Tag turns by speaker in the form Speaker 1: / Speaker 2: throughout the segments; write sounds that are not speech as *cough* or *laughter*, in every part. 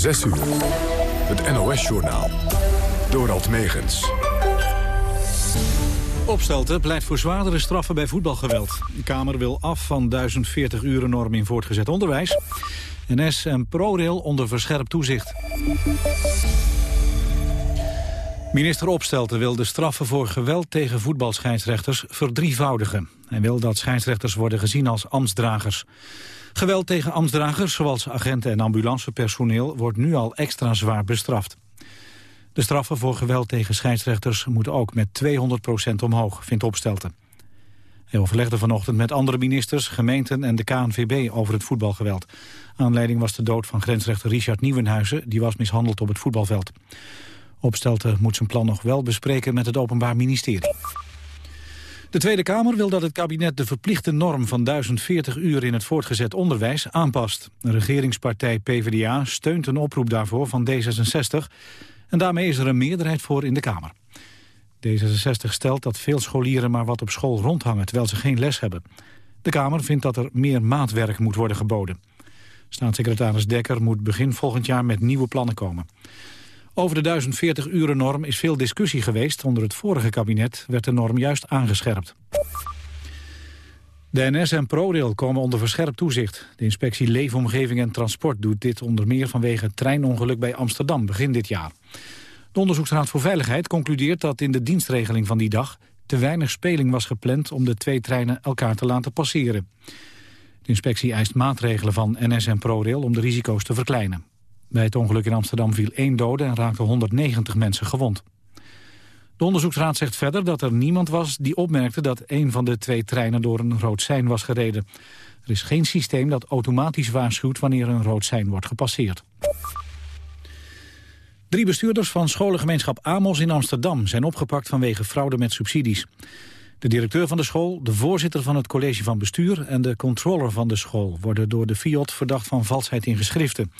Speaker 1: 6 uur. Het NOS-journaal. Dorald Megens.
Speaker 2: Opstelten pleit voor zwaardere straffen bij voetbalgeweld. De Kamer wil af van 1040 uren norm in voortgezet onderwijs. NS en ProRail onder verscherpt toezicht. Minister Opstelten wil de straffen voor geweld tegen voetbalscheidsrechters verdrievoudigen. Hij wil dat scheidsrechters worden gezien als ambtsdragers. Geweld tegen ambtsdragers, zoals agenten en ambulancepersoneel, wordt nu al extra zwaar bestraft. De straffen voor geweld tegen scheidsrechters moeten ook met 200% omhoog, vindt Opstelten. Hij overlegde vanochtend met andere ministers, gemeenten en de KNVB over het voetbalgeweld. Aanleiding was de dood van grensrechter Richard Nieuwenhuizen, die was mishandeld op het voetbalveld. Opstelten moet zijn plan nog wel bespreken met het Openbaar Ministerie. De Tweede Kamer wil dat het kabinet de verplichte norm van 1040 uur in het voortgezet onderwijs aanpast. De regeringspartij PvdA steunt een oproep daarvoor van D66 en daarmee is er een meerderheid voor in de Kamer. D66 stelt dat veel scholieren maar wat op school rondhangen terwijl ze geen les hebben. De Kamer vindt dat er meer maatwerk moet worden geboden. Staatssecretaris Dekker moet begin volgend jaar met nieuwe plannen komen. Over de 1040 uren norm is veel discussie geweest. Onder het vorige kabinet werd de norm juist aangescherpt. De NS en ProRail komen onder verscherpt toezicht. De inspectie Leefomgeving en Transport doet dit onder meer vanwege het treinongeluk bij Amsterdam begin dit jaar. De Onderzoeksraad voor Veiligheid concludeert dat in de dienstregeling van die dag te weinig speling was gepland om de twee treinen elkaar te laten passeren. De inspectie eist maatregelen van NS en ProRail om de risico's te verkleinen. Bij het ongeluk in Amsterdam viel één dode en raakten 190 mensen gewond. De onderzoeksraad zegt verder dat er niemand was die opmerkte dat een van de twee treinen door een rood sein was gereden. Er is geen systeem dat automatisch waarschuwt wanneer een rood sein wordt gepasseerd. Drie bestuurders van scholengemeenschap Amos in Amsterdam zijn opgepakt vanwege fraude met subsidies. De directeur van de school, de voorzitter van het college van bestuur en de controller van de school worden door de FIOD verdacht van valsheid in geschriften.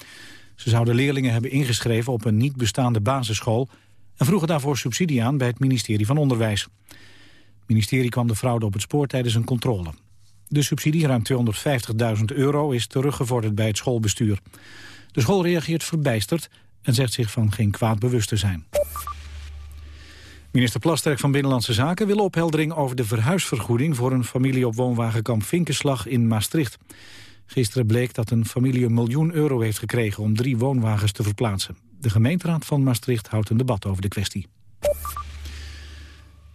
Speaker 2: Ze zouden leerlingen hebben ingeschreven op een niet bestaande basisschool... en vroegen daarvoor subsidie aan bij het ministerie van Onderwijs. Het ministerie kwam de fraude op het spoor tijdens een controle. De subsidie, ruim 250.000 euro, is teruggevorderd bij het schoolbestuur. De school reageert verbijsterd en zegt zich van geen kwaad bewust te zijn. Minister Plasterk van Binnenlandse Zaken wil opheldering over de verhuisvergoeding voor een familie op woonwagenkamp Vinkenslag in Maastricht. Gisteren bleek dat een familie een miljoen euro heeft gekregen om drie woonwagens te verplaatsen. De gemeenteraad van Maastricht houdt een debat over de kwestie.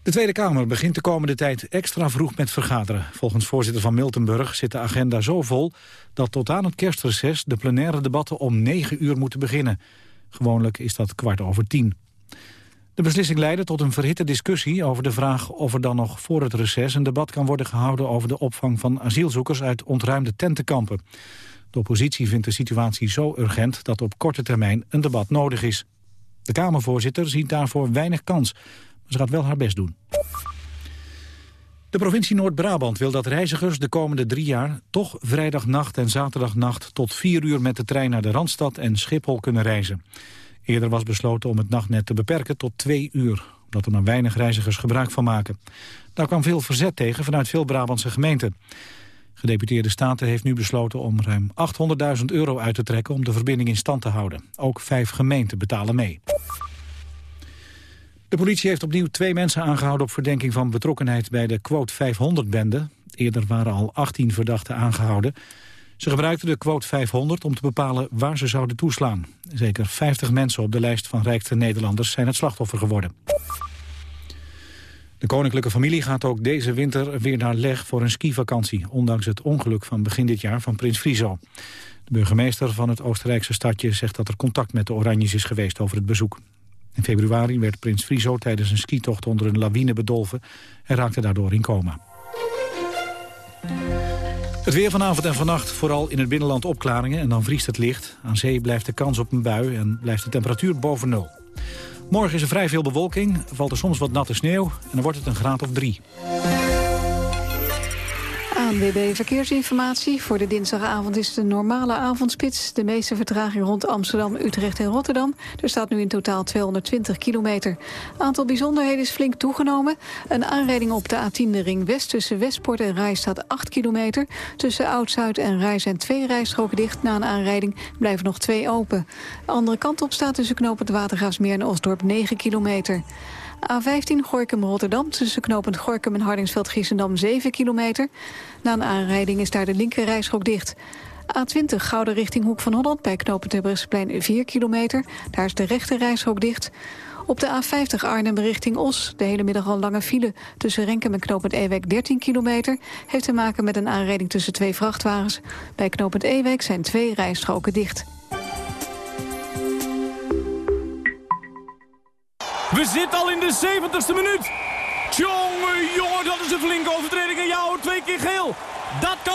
Speaker 2: De Tweede Kamer begint de komende tijd extra vroeg met vergaderen. Volgens voorzitter van Miltenburg zit de agenda zo vol... dat tot aan het kerstreces de plenaire debatten om 9 uur moeten beginnen. Gewoonlijk is dat kwart over tien. De beslissing leidde tot een verhitte discussie over de vraag of er dan nog voor het reces een debat kan worden gehouden over de opvang van asielzoekers uit ontruimde tentenkampen. De oppositie vindt de situatie zo urgent dat op korte termijn een debat nodig is. De Kamervoorzitter ziet daarvoor weinig kans, maar ze gaat wel haar best doen. De provincie Noord-Brabant wil dat reizigers de komende drie jaar toch vrijdagnacht en zaterdagnacht tot vier uur met de trein naar de Randstad en Schiphol kunnen reizen. Eerder was besloten om het nachtnet te beperken tot twee uur, omdat er maar weinig reizigers gebruik van maken. Daar kwam veel verzet tegen vanuit veel Brabantse gemeenten. Gedeputeerde Staten heeft nu besloten om ruim 800.000 euro uit te trekken om de verbinding in stand te houden. Ook vijf gemeenten betalen mee. De politie heeft opnieuw twee mensen aangehouden op verdenking van betrokkenheid bij de Quote 500-bende. Eerder waren al 18 verdachten aangehouden. Ze gebruikten de quote 500 om te bepalen waar ze zouden toeslaan. Zeker 50 mensen op de lijst van rijkste Nederlanders zijn het slachtoffer geworden. De koninklijke familie gaat ook deze winter weer naar Leg voor een skivakantie... ondanks het ongeluk van begin dit jaar van prins Friso. De burgemeester van het Oostenrijkse stadje zegt dat er contact met de Oranjes is geweest over het bezoek. In februari werd prins Friso tijdens een skitocht onder een lawine bedolven... en raakte daardoor in coma. Het weer vanavond en vannacht vooral in het binnenland opklaringen en dan vriest het licht. Aan zee blijft de kans op een bui en blijft de temperatuur boven nul. Morgen is er vrij veel bewolking, valt er soms wat natte sneeuw en dan wordt het een graad of drie.
Speaker 3: ANWB Verkeersinformatie. Voor de dinsdagavond is de normale avondspits. De meeste vertraging rond Amsterdam, Utrecht en Rotterdam. Er staat nu in totaal 220 kilometer. Aantal bijzonderheden is flink toegenomen. Een aanrijding op de A10 de Ring West tussen Westport en Rijs staat 8 kilometer. Tussen Oud-Zuid en Rijs zijn twee rijstroken dicht. Na een aanrijding blijven nog twee open. De andere kant op staat tussen knooppunt Watergraafsmeer en Osdorp 9 kilometer. A15 Gorkum-Rotterdam tussen knopend Gorkum en Hardingsveld-Giessendam 7 kilometer. Na een aanrijding is daar de linker rijstrook dicht. A20 Gouden richting Hoek van Holland bij Terbrechtseplein 4 kilometer. Daar is de rechter rijstrook dicht. Op de A50 Arnhem richting Os, de hele middag al lange file... tussen Renkem en knooppunt Ewek 13 kilometer... heeft te maken met een aanrijding tussen twee vrachtwagens. Bij knooppunt Ewek zijn twee rijstroken dicht.
Speaker 4: We zitten al in de 70ste minuut. Tjonge, jongen, dat is een flinke overtreding. En jou, twee keer geel.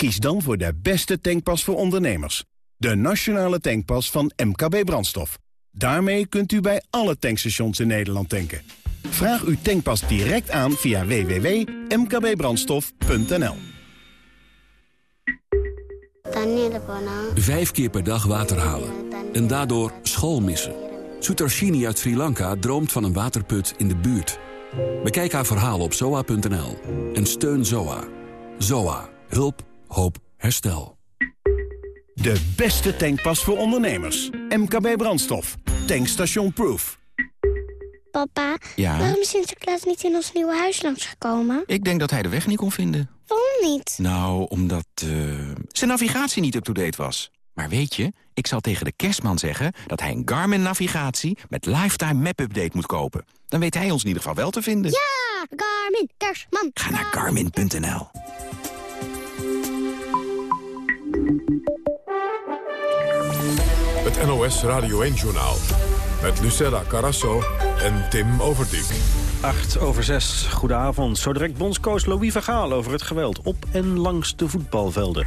Speaker 5: Kies dan voor de beste tankpas voor ondernemers. De nationale tankpas van MKB Brandstof. Daarmee kunt u bij alle tankstations in Nederland tanken. Vraag uw tankpas direct aan via www.mkbbrandstof.nl
Speaker 6: Vijf keer per dag water halen. En daardoor school missen. Sutarshini uit Sri Lanka droomt van een waterput in de buurt. Bekijk haar verhaal op zoa.nl. En steun ZOA. ZOA. Hulp hoop, herstel.
Speaker 5: De beste tankpas voor ondernemers. MKB Brandstof. Tankstation Proof.
Speaker 7: Papa,
Speaker 8: ja?
Speaker 7: waarom is Sinterklaas niet in ons nieuwe huis langsgekomen?
Speaker 8: Ik denk dat hij de weg niet kon vinden.
Speaker 7: Waarom niet?
Speaker 8: Nou, omdat uh, zijn navigatie niet up-to-date was. Maar weet je, ik zal tegen de kerstman zeggen dat hij een Garmin-navigatie met Lifetime Map-update moet kopen. Dan weet hij ons in ieder geval wel te vinden.
Speaker 7: Ja, Garmin, kerstman.
Speaker 8: Ga naar garmin.nl.
Speaker 1: Het NOS Radio 1-journaal. Met Lucella Carasso en Tim Overdijk.
Speaker 9: 8 over 6. Goedenavond. Zo direct bondscoach Louis Vergaal over het geweld op en langs de voetbalvelden.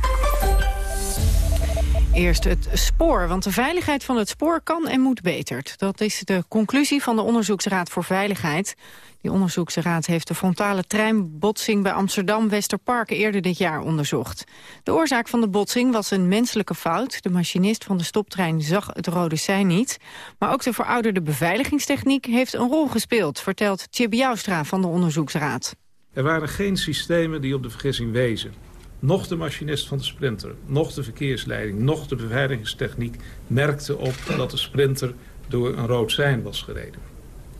Speaker 10: Eerst het spoor, want de veiligheid van het spoor kan en moet beter. Dat is de conclusie van de Onderzoeksraad voor Veiligheid. Die onderzoeksraad heeft de frontale treinbotsing bij Amsterdam-Westerpark eerder dit jaar onderzocht. De oorzaak van de botsing was een menselijke fout. De machinist van de stoptrein zag het rode sein niet. Maar ook de verouderde beveiligingstechniek heeft een rol gespeeld, vertelt Chib Joustra van de onderzoeksraad.
Speaker 11: Er waren geen systemen die op de vergissing wezen. Nog de machinist van de sprinter, nog de verkeersleiding, nog de beveiligingstechniek merkte op dat de sprinter door een rood sein was gereden.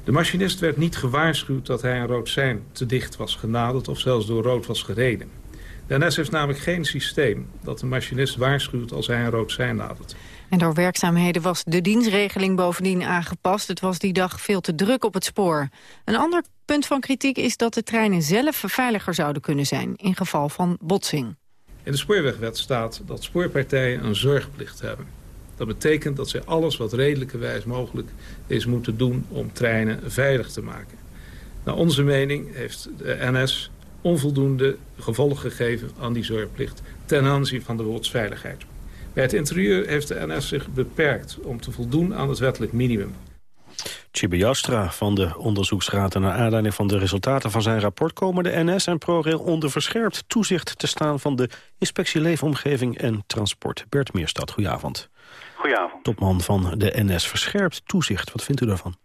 Speaker 11: De machinist werd niet gewaarschuwd dat hij een rood sein te dicht was genaderd of zelfs door rood was gereden. De NS heeft namelijk geen systeem dat de machinist waarschuwt als hij een rood sein nadert.
Speaker 10: En door werkzaamheden was de dienstregeling bovendien aangepast. Het was die dag veel te druk op het spoor. Een ander punt van kritiek is dat de treinen zelf veiliger zouden kunnen zijn... in geval van botsing.
Speaker 11: In de spoorwegwet staat dat spoorpartijen een zorgplicht hebben. Dat betekent dat zij alles wat redelijkerwijs mogelijk is moeten doen om treinen veilig te maken. Naar onze mening heeft de NS onvoldoende gevolg gegeven aan die zorgplicht ten aanzien van de verkeersveiligheid. Bij het interieur heeft de NS zich beperkt om te voldoen aan het wettelijk minimum.
Speaker 9: Chibe Jastra van de onderzoeksraad. En naar aanleiding van de resultaten van zijn rapport... komen de NS en ProRail onder verscherpt toezicht te staan... van de Inspectie Leefomgeving en Transport. Bert Meerstad, goedenavond.
Speaker 12: Goedenavond.
Speaker 9: Topman van de NS. Verscherpt toezicht, wat vindt u daarvan?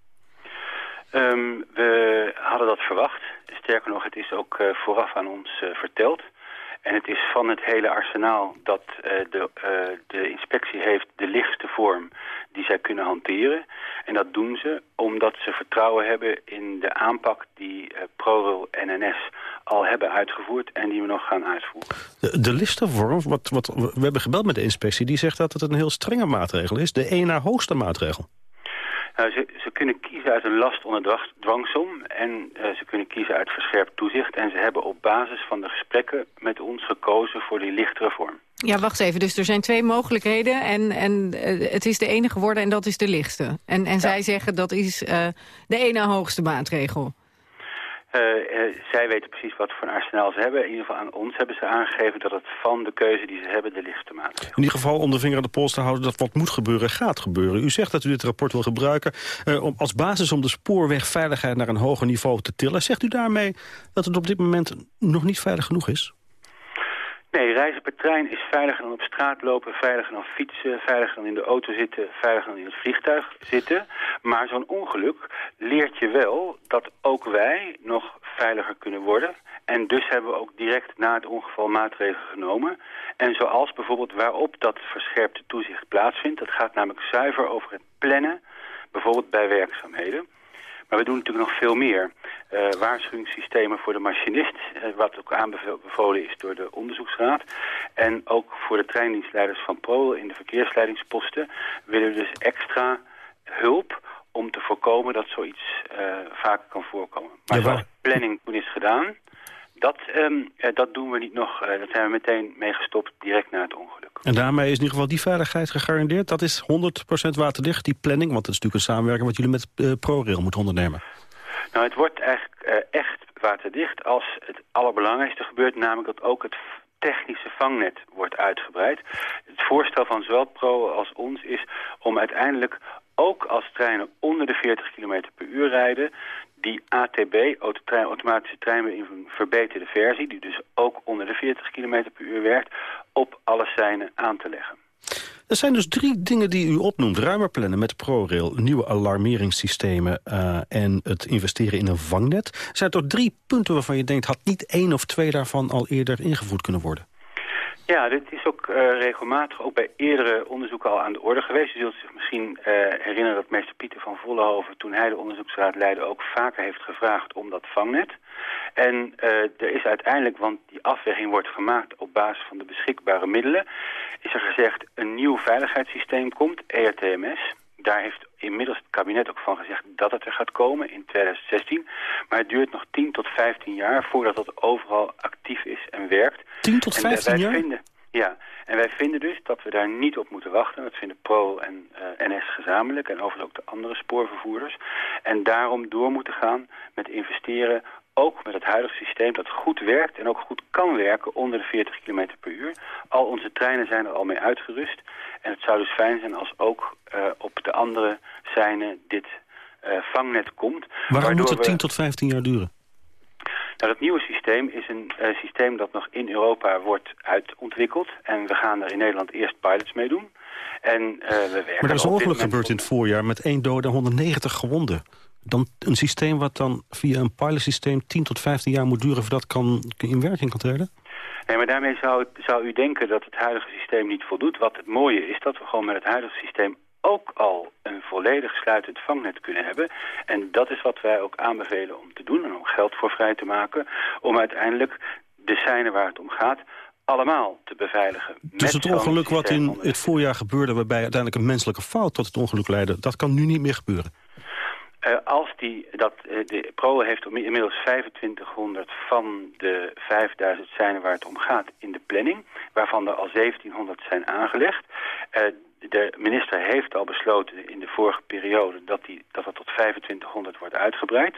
Speaker 12: Um, we hadden dat verwacht. Sterker nog, het is ook uh, vooraf aan ons uh, verteld. En het is van het hele arsenaal dat uh, de, de inspectie heeft de lichtste vorm die zij kunnen hanteren. En dat doen ze omdat ze vertrouwen hebben in de aanpak die uh, ProRail en NS al hebben uitgevoerd en die we nog gaan uitvoeren.
Speaker 9: De, de listenvorm, wat, wat, we hebben gebeld met de inspectie, die zegt dat het een heel strenge maatregel is. De één na hoogste maatregel.
Speaker 12: Nou, ze, ze, kunnen kiezen uit een last onder dwangsom en uh, ze kunnen kiezen uit verscherpt toezicht. En ze hebben op basis van de gesprekken met ons gekozen voor die lichtere vorm.
Speaker 10: Ja, wacht even. Dus er zijn twee mogelijkheden en, en uh, het is de ene geworden en dat is de lichtste. En, en ja. zij zeggen dat is uh, de ene hoogste maatregel.
Speaker 12: Uh, uh, zij weten precies wat voor een arsenaal ze hebben. In ieder geval aan ons hebben ze aangegeven dat het van de keuze die ze hebben de lichtste maatregel.
Speaker 9: In ieder geval om de vinger aan de pols te houden dat wat moet gebeuren gaat gebeuren. U zegt dat u dit rapport wil gebruiken uh, om, als basis om de spoorwegveiligheid naar een hoger niveau te tillen. Zegt u daarmee dat het op dit moment nog niet veilig genoeg is?
Speaker 12: Nee, reizen per trein is veiliger dan op straat lopen, veiliger dan fietsen, veiliger dan in de auto zitten, veiliger dan in het vliegtuig zitten. Maar zo'n ongeluk leert je wel dat ook wij nog veiliger kunnen worden. En dus hebben we ook direct na het ongeval maatregelen genomen. En zoals bijvoorbeeld waarop dat verscherpte toezicht plaatsvindt. Dat gaat namelijk zuiver over het plannen, bijvoorbeeld bij werkzaamheden. Maar we doen natuurlijk nog veel meer. Uh, waarschuwingssystemen voor de machinist, uh, wat ook aanbevolen is door de onderzoeksraad. En ook voor de treindienstleiders van ProRail in de verkeersleidingsposten willen we dus extra hulp om te voorkomen dat zoiets uh, vaker kan voorkomen. Maar ja, zoals planning toen is gedaan, dat, um, dat doen we niet nog. dat zijn we meteen meegestopt direct na het ongeluk.
Speaker 9: En daarmee is in ieder geval die veiligheid gegarandeerd. Dat is 100% waterdicht, die planning. Want het is natuurlijk een samenwerking wat jullie met uh, ProRail moeten ondernemen.
Speaker 12: Nou, het wordt eigenlijk echt waterdicht als het allerbelangrijkste gebeurt. Namelijk dat ook het technische vangnet wordt uitgebreid. Het voorstel van zowel Pro als ons is om uiteindelijk ook als treinen onder de 40 km per uur rijden die ATB, automatische treinen in een verbeterde versie... die dus ook onder de 40 km per uur werkt, op alle seinen aan te leggen.
Speaker 9: Er zijn dus drie dingen die u opnoemt. Ruimer plannen met ProRail, nieuwe alarmeringssystemen... Uh, en het investeren in een vangnet. Zijn er toch drie punten waarvan je denkt... had niet één of twee daarvan al eerder ingevoerd kunnen worden?
Speaker 12: Ja, dit is ook uh, regelmatig ook bij eerdere onderzoeken al aan de orde geweest. U zult zich misschien uh, herinneren dat meester Pieter van Vollenhoven... toen hij de onderzoeksraad leidde ook vaker heeft gevraagd om dat vangnet. En uh, er is uiteindelijk, want die afweging wordt gemaakt op basis van de beschikbare middelen... is er gezegd een nieuw veiligheidssysteem komt, ERTMS... Daar heeft inmiddels het kabinet ook van gezegd dat het er gaat komen in 2016. Maar het duurt nog 10 tot 15 jaar voordat dat overal actief is en werkt.
Speaker 9: 10 tot 15
Speaker 12: en
Speaker 9: jaar?
Speaker 12: Vinden, ja, en wij vinden dus dat we daar niet op moeten wachten. Dat vinden PRO en uh, NS gezamenlijk en overigens ook de andere spoorvervoerders. En daarom door moeten gaan met investeren ook met het huidige systeem dat goed werkt en ook goed kan werken onder de 40 km per uur. Al onze treinen zijn er al mee uitgerust. En het zou dus fijn zijn als ook uh, op de andere seinen dit uh, vangnet komt.
Speaker 9: Waarom moet het 10 tot 15 jaar duren?
Speaker 12: Nou, dat nieuwe systeem is een uh, systeem dat nog in Europa wordt uitontwikkeld. En we gaan er in Nederland eerst pilots mee doen. En, we werken
Speaker 9: maar er is een ongeluk gebeurd in het voorjaar met één dode en 190 gewonden. Dan een systeem wat dan via een pilotsysteem 10 tot 15 jaar moet duren... voordat kan in werking kan treden?
Speaker 12: Nee, maar daarmee zou, zou u denken dat het huidige systeem niet voldoet. Wat het mooie is dat we gewoon met het huidige systeem ook al een volledig sluitend vangnet kunnen hebben. En dat is wat wij ook aanbevelen om te doen en om geld voor vrij te maken... om uiteindelijk de seinen waar het om gaat allemaal te beveiligen.
Speaker 9: Dus het ongeluk wat in het voorjaar gebeurde... waarbij uiteindelijk een menselijke fout tot het ongeluk leidde... dat kan nu niet meer gebeuren?
Speaker 12: Uh, als die, dat, uh, de PRO heeft inmiddels 2500 van de 5000 seinen waar het om gaat in de planning, waarvan er al 1700 zijn aangelegd. Uh, de minister heeft al besloten in de vorige periode dat, die, dat dat tot 2500 wordt uitgebreid.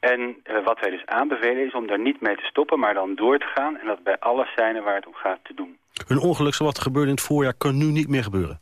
Speaker 12: En wat wij dus aanbevelen is om daar niet mee te stoppen, maar dan door te gaan. En dat bij alle seinen waar het om gaat te doen.
Speaker 9: Een ongeluk zoals wat gebeurde in het voorjaar kan nu niet meer gebeuren?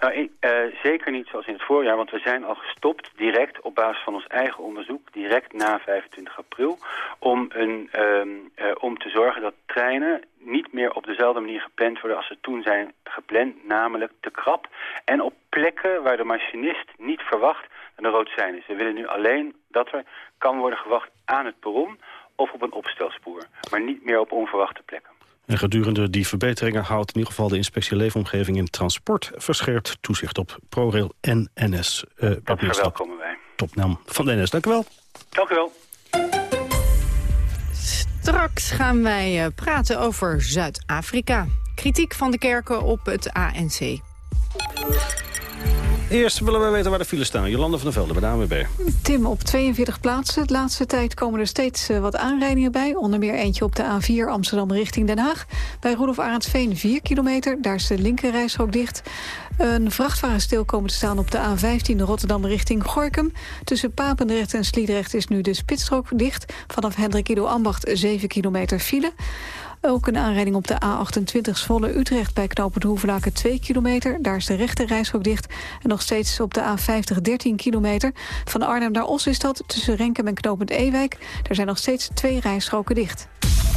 Speaker 12: Nou, uh, zeker niet zoals in het voorjaar, want we zijn al gestopt direct op basis van ons eigen onderzoek, direct na 25 april, om, een, um, uh, om te zorgen dat treinen niet meer op dezelfde manier gepland worden als ze toen zijn gepland, namelijk te krap en op plekken waar de machinist niet verwacht er rood zijn is. We willen nu alleen dat er kan worden gewacht aan het perron of op een opstelspoor, maar niet meer op onverwachte plekken.
Speaker 9: En gedurende die verbeteringen houdt in ieder geval de inspectie leefomgeving in transport verscherpt toezicht op ProRail en NS.
Speaker 12: Uh, dat verwelkomen wij.
Speaker 9: Topnaam van de NS. Dank u wel.
Speaker 12: Dank u wel.
Speaker 10: Straks gaan wij uh, praten over Zuid-Afrika. Kritiek van de kerken op het ANC.
Speaker 9: Eerst willen we weten waar de files staan. Jolande van der Velde bij de ANWB.
Speaker 3: Tim, op 42 plaatsen. De laatste tijd komen er steeds uh, wat aanrijdingen bij. Onder meer eentje op de A4 Amsterdam richting Den Haag. Bij Roelof Arendsveen 4 kilometer. Daar is de linkerrijstrook dicht. Een vrachtwagen stil komen te staan op de A15 Rotterdam richting Gorkum. Tussen Papendrecht en Sliedrecht is nu de spitsstrook dicht. Vanaf Hendrik Ido Ambacht 7 kilometer file. Ook een aanrijding op de A28 Zwolle-Utrecht bij knooppunt Hoevelaken 2 kilometer. Daar is de rechte reishok dicht. En nog steeds op de A50 13 kilometer. Van Arnhem naar Os is dat tussen Renkem en knooppunt Ewijk. Daar zijn nog steeds twee rijstroken dicht.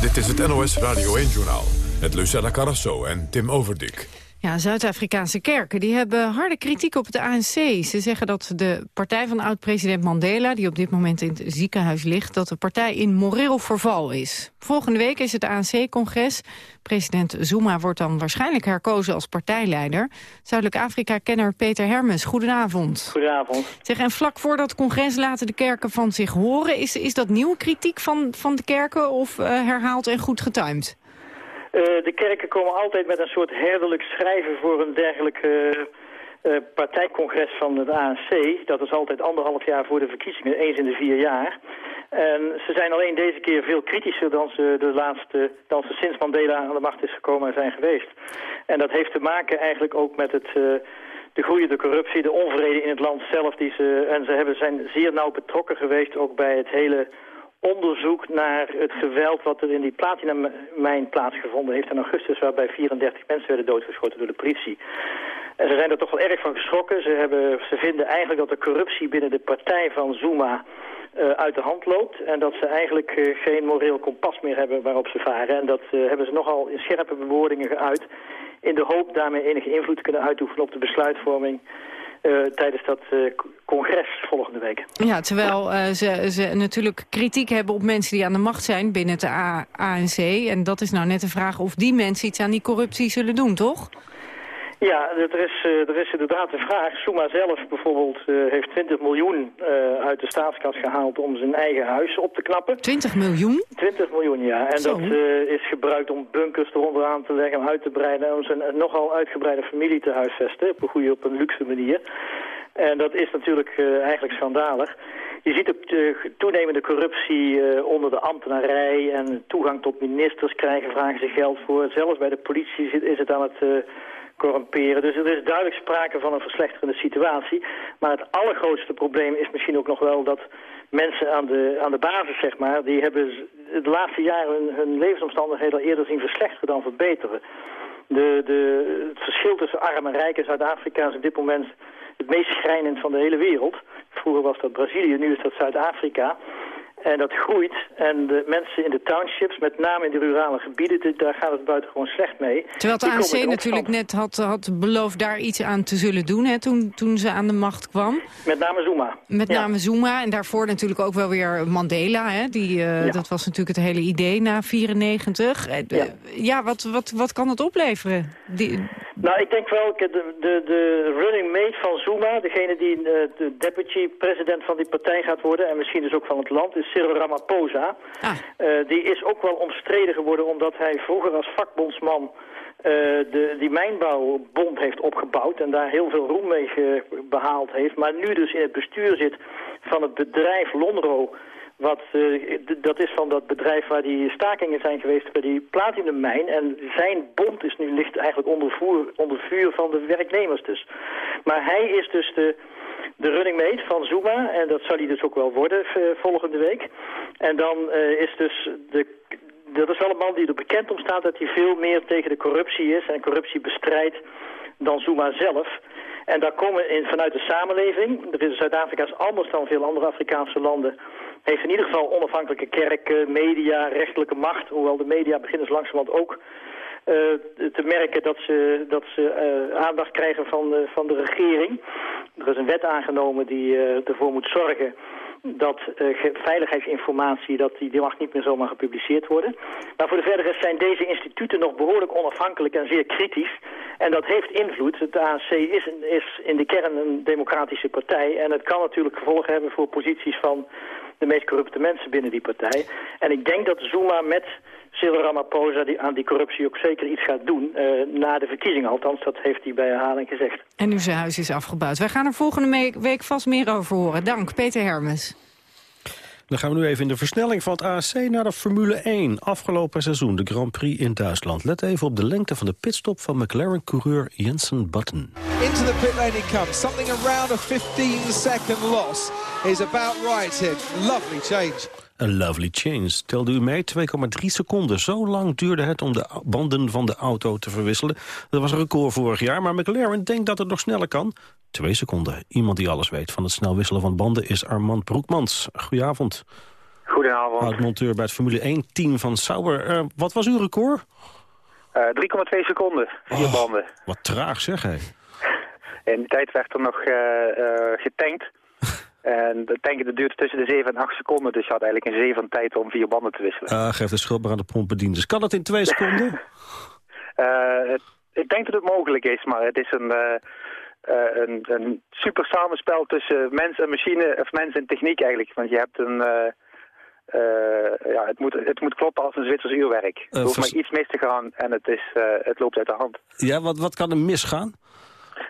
Speaker 1: Dit is het NOS Radio 1-journaal met Lucella Carrasso en Tim Overdik.
Speaker 10: Ja, Zuid-Afrikaanse kerken die hebben harde kritiek op het ANC. Ze zeggen dat de partij van oud-president Mandela... die op dit moment in het ziekenhuis ligt... dat de partij in moreel verval is. Volgende week is het ANC-congres. President Zuma wordt dan waarschijnlijk herkozen als partijleider. Zuidelijk Afrika-kenner Peter Hermes, goedenavond.
Speaker 13: Goedenavond.
Speaker 10: Zeg, en vlak voor dat congres laten de kerken van zich horen. Is, is dat nieuwe kritiek van, van de kerken of uh, herhaald en goed getimed?
Speaker 13: Uh, de kerken komen altijd met een soort herderlijk schrijven voor een dergelijk uh, uh, partijcongres van het ANC. Dat is altijd anderhalf jaar voor de verkiezingen, eens in de vier jaar. En ze zijn alleen deze keer veel kritischer dan ze, de laatste, dan ze sinds Mandela aan de macht is gekomen zijn geweest. En dat heeft te maken eigenlijk ook met het de groeiende corruptie, de onvrede in het land zelf. Die ze, en ze hebben, zijn zeer nauw betrokken geweest ook bij het hele onderzoek naar het geweld wat er in die platinamijn plaatsgevonden heeft in augustus... waarbij 34 mensen werden doodgeschoten door de politie. En ze zijn er toch wel erg van geschrokken. Ze, hebben, vinden eigenlijk dat de corruptie binnen de partij van Zuma uh, uit de hand loopt. En dat ze eigenlijk uh, geen moreel kompas meer hebben waarop ze varen. En dat uh, hebben ze nogal in scherpe bewoordingen geuit. In de hoop daarmee enige invloed te kunnen uitoefenen op de besluitvorming uh, tijdens dat uh, congres volgende week.
Speaker 10: Ja, terwijl uh, ze, ze natuurlijk kritiek hebben op mensen die aan de macht zijn binnen het ANC. En dat is nou net de vraag of die mensen iets aan die corruptie zullen doen, toch?
Speaker 13: Ja, er is, uh, er is inderdaad een vraag. Suma zelf bijvoorbeeld uh, heeft 20 miljoen uh, uit de staatskas gehaald om zijn eigen huis op te knappen.
Speaker 10: 20 miljoen?
Speaker 13: 20 miljoen, ja. En Zo. dat is gebruikt om bunkers eronder aan te leggen, om uit te breiden... en om zijn nogal uitgebreide familie te huisvesten, op een goede, op een luxe manier. En dat is natuurlijk eigenlijk schandalig. Je ziet ook de toenemende corruptie onder de ambtenarij en toegang tot ministers krijgen, vragen ze geld voor. Zelfs bij de politie is het aan het corrumperen. Dus er is duidelijk sprake van een verslechterende situatie. Maar het allergrootste probleem is misschien ook nog wel dat mensen aan de, aan de basis, zeg maar, die hebben de laatste jaren hun, hun levensomstandigheden al eerder zien verslechteren dan verbeteren. De, de, het verschil tussen arm en rijk in Zuid-Afrika is op dit moment het meest schrijnend van de hele wereld. Vroeger was dat Brazilië, nu is dat Zuid-Afrika. En dat groeit. En de mensen in de townships, met name in de rurale gebieden, daar gaat het buitengewoon slecht mee.
Speaker 10: Terwijl het ANC natuurlijk net had, had beloofd daar iets aan te zullen doen, hè, toen, toen ze aan de macht kwam.
Speaker 13: Met name Zuma.
Speaker 10: Met
Speaker 13: ja.
Speaker 10: name Zuma. En daarvoor natuurlijk ook wel weer Mandela. Hè, die, uh, ja. Dat was natuurlijk het hele idee na 94. Ja, ja wat, wat, wat kan het opleveren? Die...
Speaker 13: Nou, ik denk wel, de, de, de running mate van Zuma, degene die uh, de deputy president van die partij gaat worden... en misschien dus ook van het land, is Cyril Ramaphosa. Ah. Uh, die is ook wel omstreden geworden omdat hij vroeger als vakbondsman... Uh, de, die mijnbouwbond heeft opgebouwd en daar heel veel roem mee behaald heeft. Maar nu dus in het bestuur zit van het bedrijf Lonro Wat, eh, dat is van dat bedrijf waar die stakingen zijn geweest bij die platinummijn. En zijn bond is nu ligt eigenlijk onder, voer, onder vuur van de werknemers dus. Maar hij is dus de, de running mate van Zuma. En dat zal hij dus ook wel worden eh, volgende week. En dan uh, is dus de... Dat is wel een man die er bekend om staat dat hij veel meer tegen de corruptie is en corruptie bestrijdt dan Zuma zelf. En daar komen in, vanuit de samenleving, Zuid-Afrika is anders dan veel andere Afrikaanse landen, heeft in ieder geval onafhankelijke kerken, media, rechtelijke macht, hoewel de media beginnen langzamerhand ook uh, te merken dat ze, dat ze uh, aandacht krijgen van, van de regering. Er is een wet aangenomen die ervoor moet zorgen dat veiligheidsinformatie dat die, die niet meer zomaar gepubliceerd worden. Maar voor de verdere zijn deze instituten nog behoorlijk onafhankelijk en zeer kritisch. En dat heeft invloed. Het ANC is, is in de kern een democratische partij. En het kan natuurlijk gevolgen hebben voor posities van de meest corrupte mensen binnen die partij. En ik denk dat Zuma met Cyril Ramaphosa die aan die corruptie ook zeker iets gaat doen. Uh, na de verkiezingen althans, dat heeft hij bij herhaling gezegd.
Speaker 10: En nu zijn huis is afgebouwd. Wij gaan er volgende week vast meer over horen. Dank, Peter Hermes.
Speaker 9: Dan gaan we nu even in de versnelling van het ASC naar de Formule 1. Afgelopen seizoen de Grand Prix in Duitsland. Let even op de lengte van de pitstop van McLaren-coureur Jensen Button.
Speaker 14: Into the pit lane he comes. Something around a 15 second loss is about right here. Lovely change.
Speaker 9: Een lovely change. Telde u mee, 2,3 seconden. Zo lang duurde het om de banden van de auto te verwisselen. Dat was een record vorig jaar, maar McLaren denkt dat het nog sneller kan. Twee seconden. Iemand die alles weet van het snel wisselen van banden is Armand Broekmans. Goedenavond.
Speaker 15: Goedenavond.
Speaker 9: Oud-monteur bij het Formule 1-team van Sauber. Uh, wat was uw record?
Speaker 15: Uh, 3,2 seconden, vier oh, banden.
Speaker 9: Wat traag zeg, hé. *laughs*
Speaker 15: In die tijd werd er nog uh, getankt. *laughs* En de tanken dat duurt tussen de 7 en 8 seconden. Dus je had eigenlijk een 7 tijd om vier banden te wisselen.
Speaker 9: Uh, geef de schuld maar aan de pompbedienders. Kan dat in twee seconden? *laughs*
Speaker 15: ik denk dat het mogelijk is, maar het is een, uh, een, een, super samenspel tussen mens en machine, of mens en techniek eigenlijk. Want je hebt een... ja, het, moet, het moet kloppen als een Zwitsers uurwerk. er hoeft maar iets mis te gaan en het, is, het loopt uit de hand.
Speaker 9: Ja, wat, wat kan er misgaan?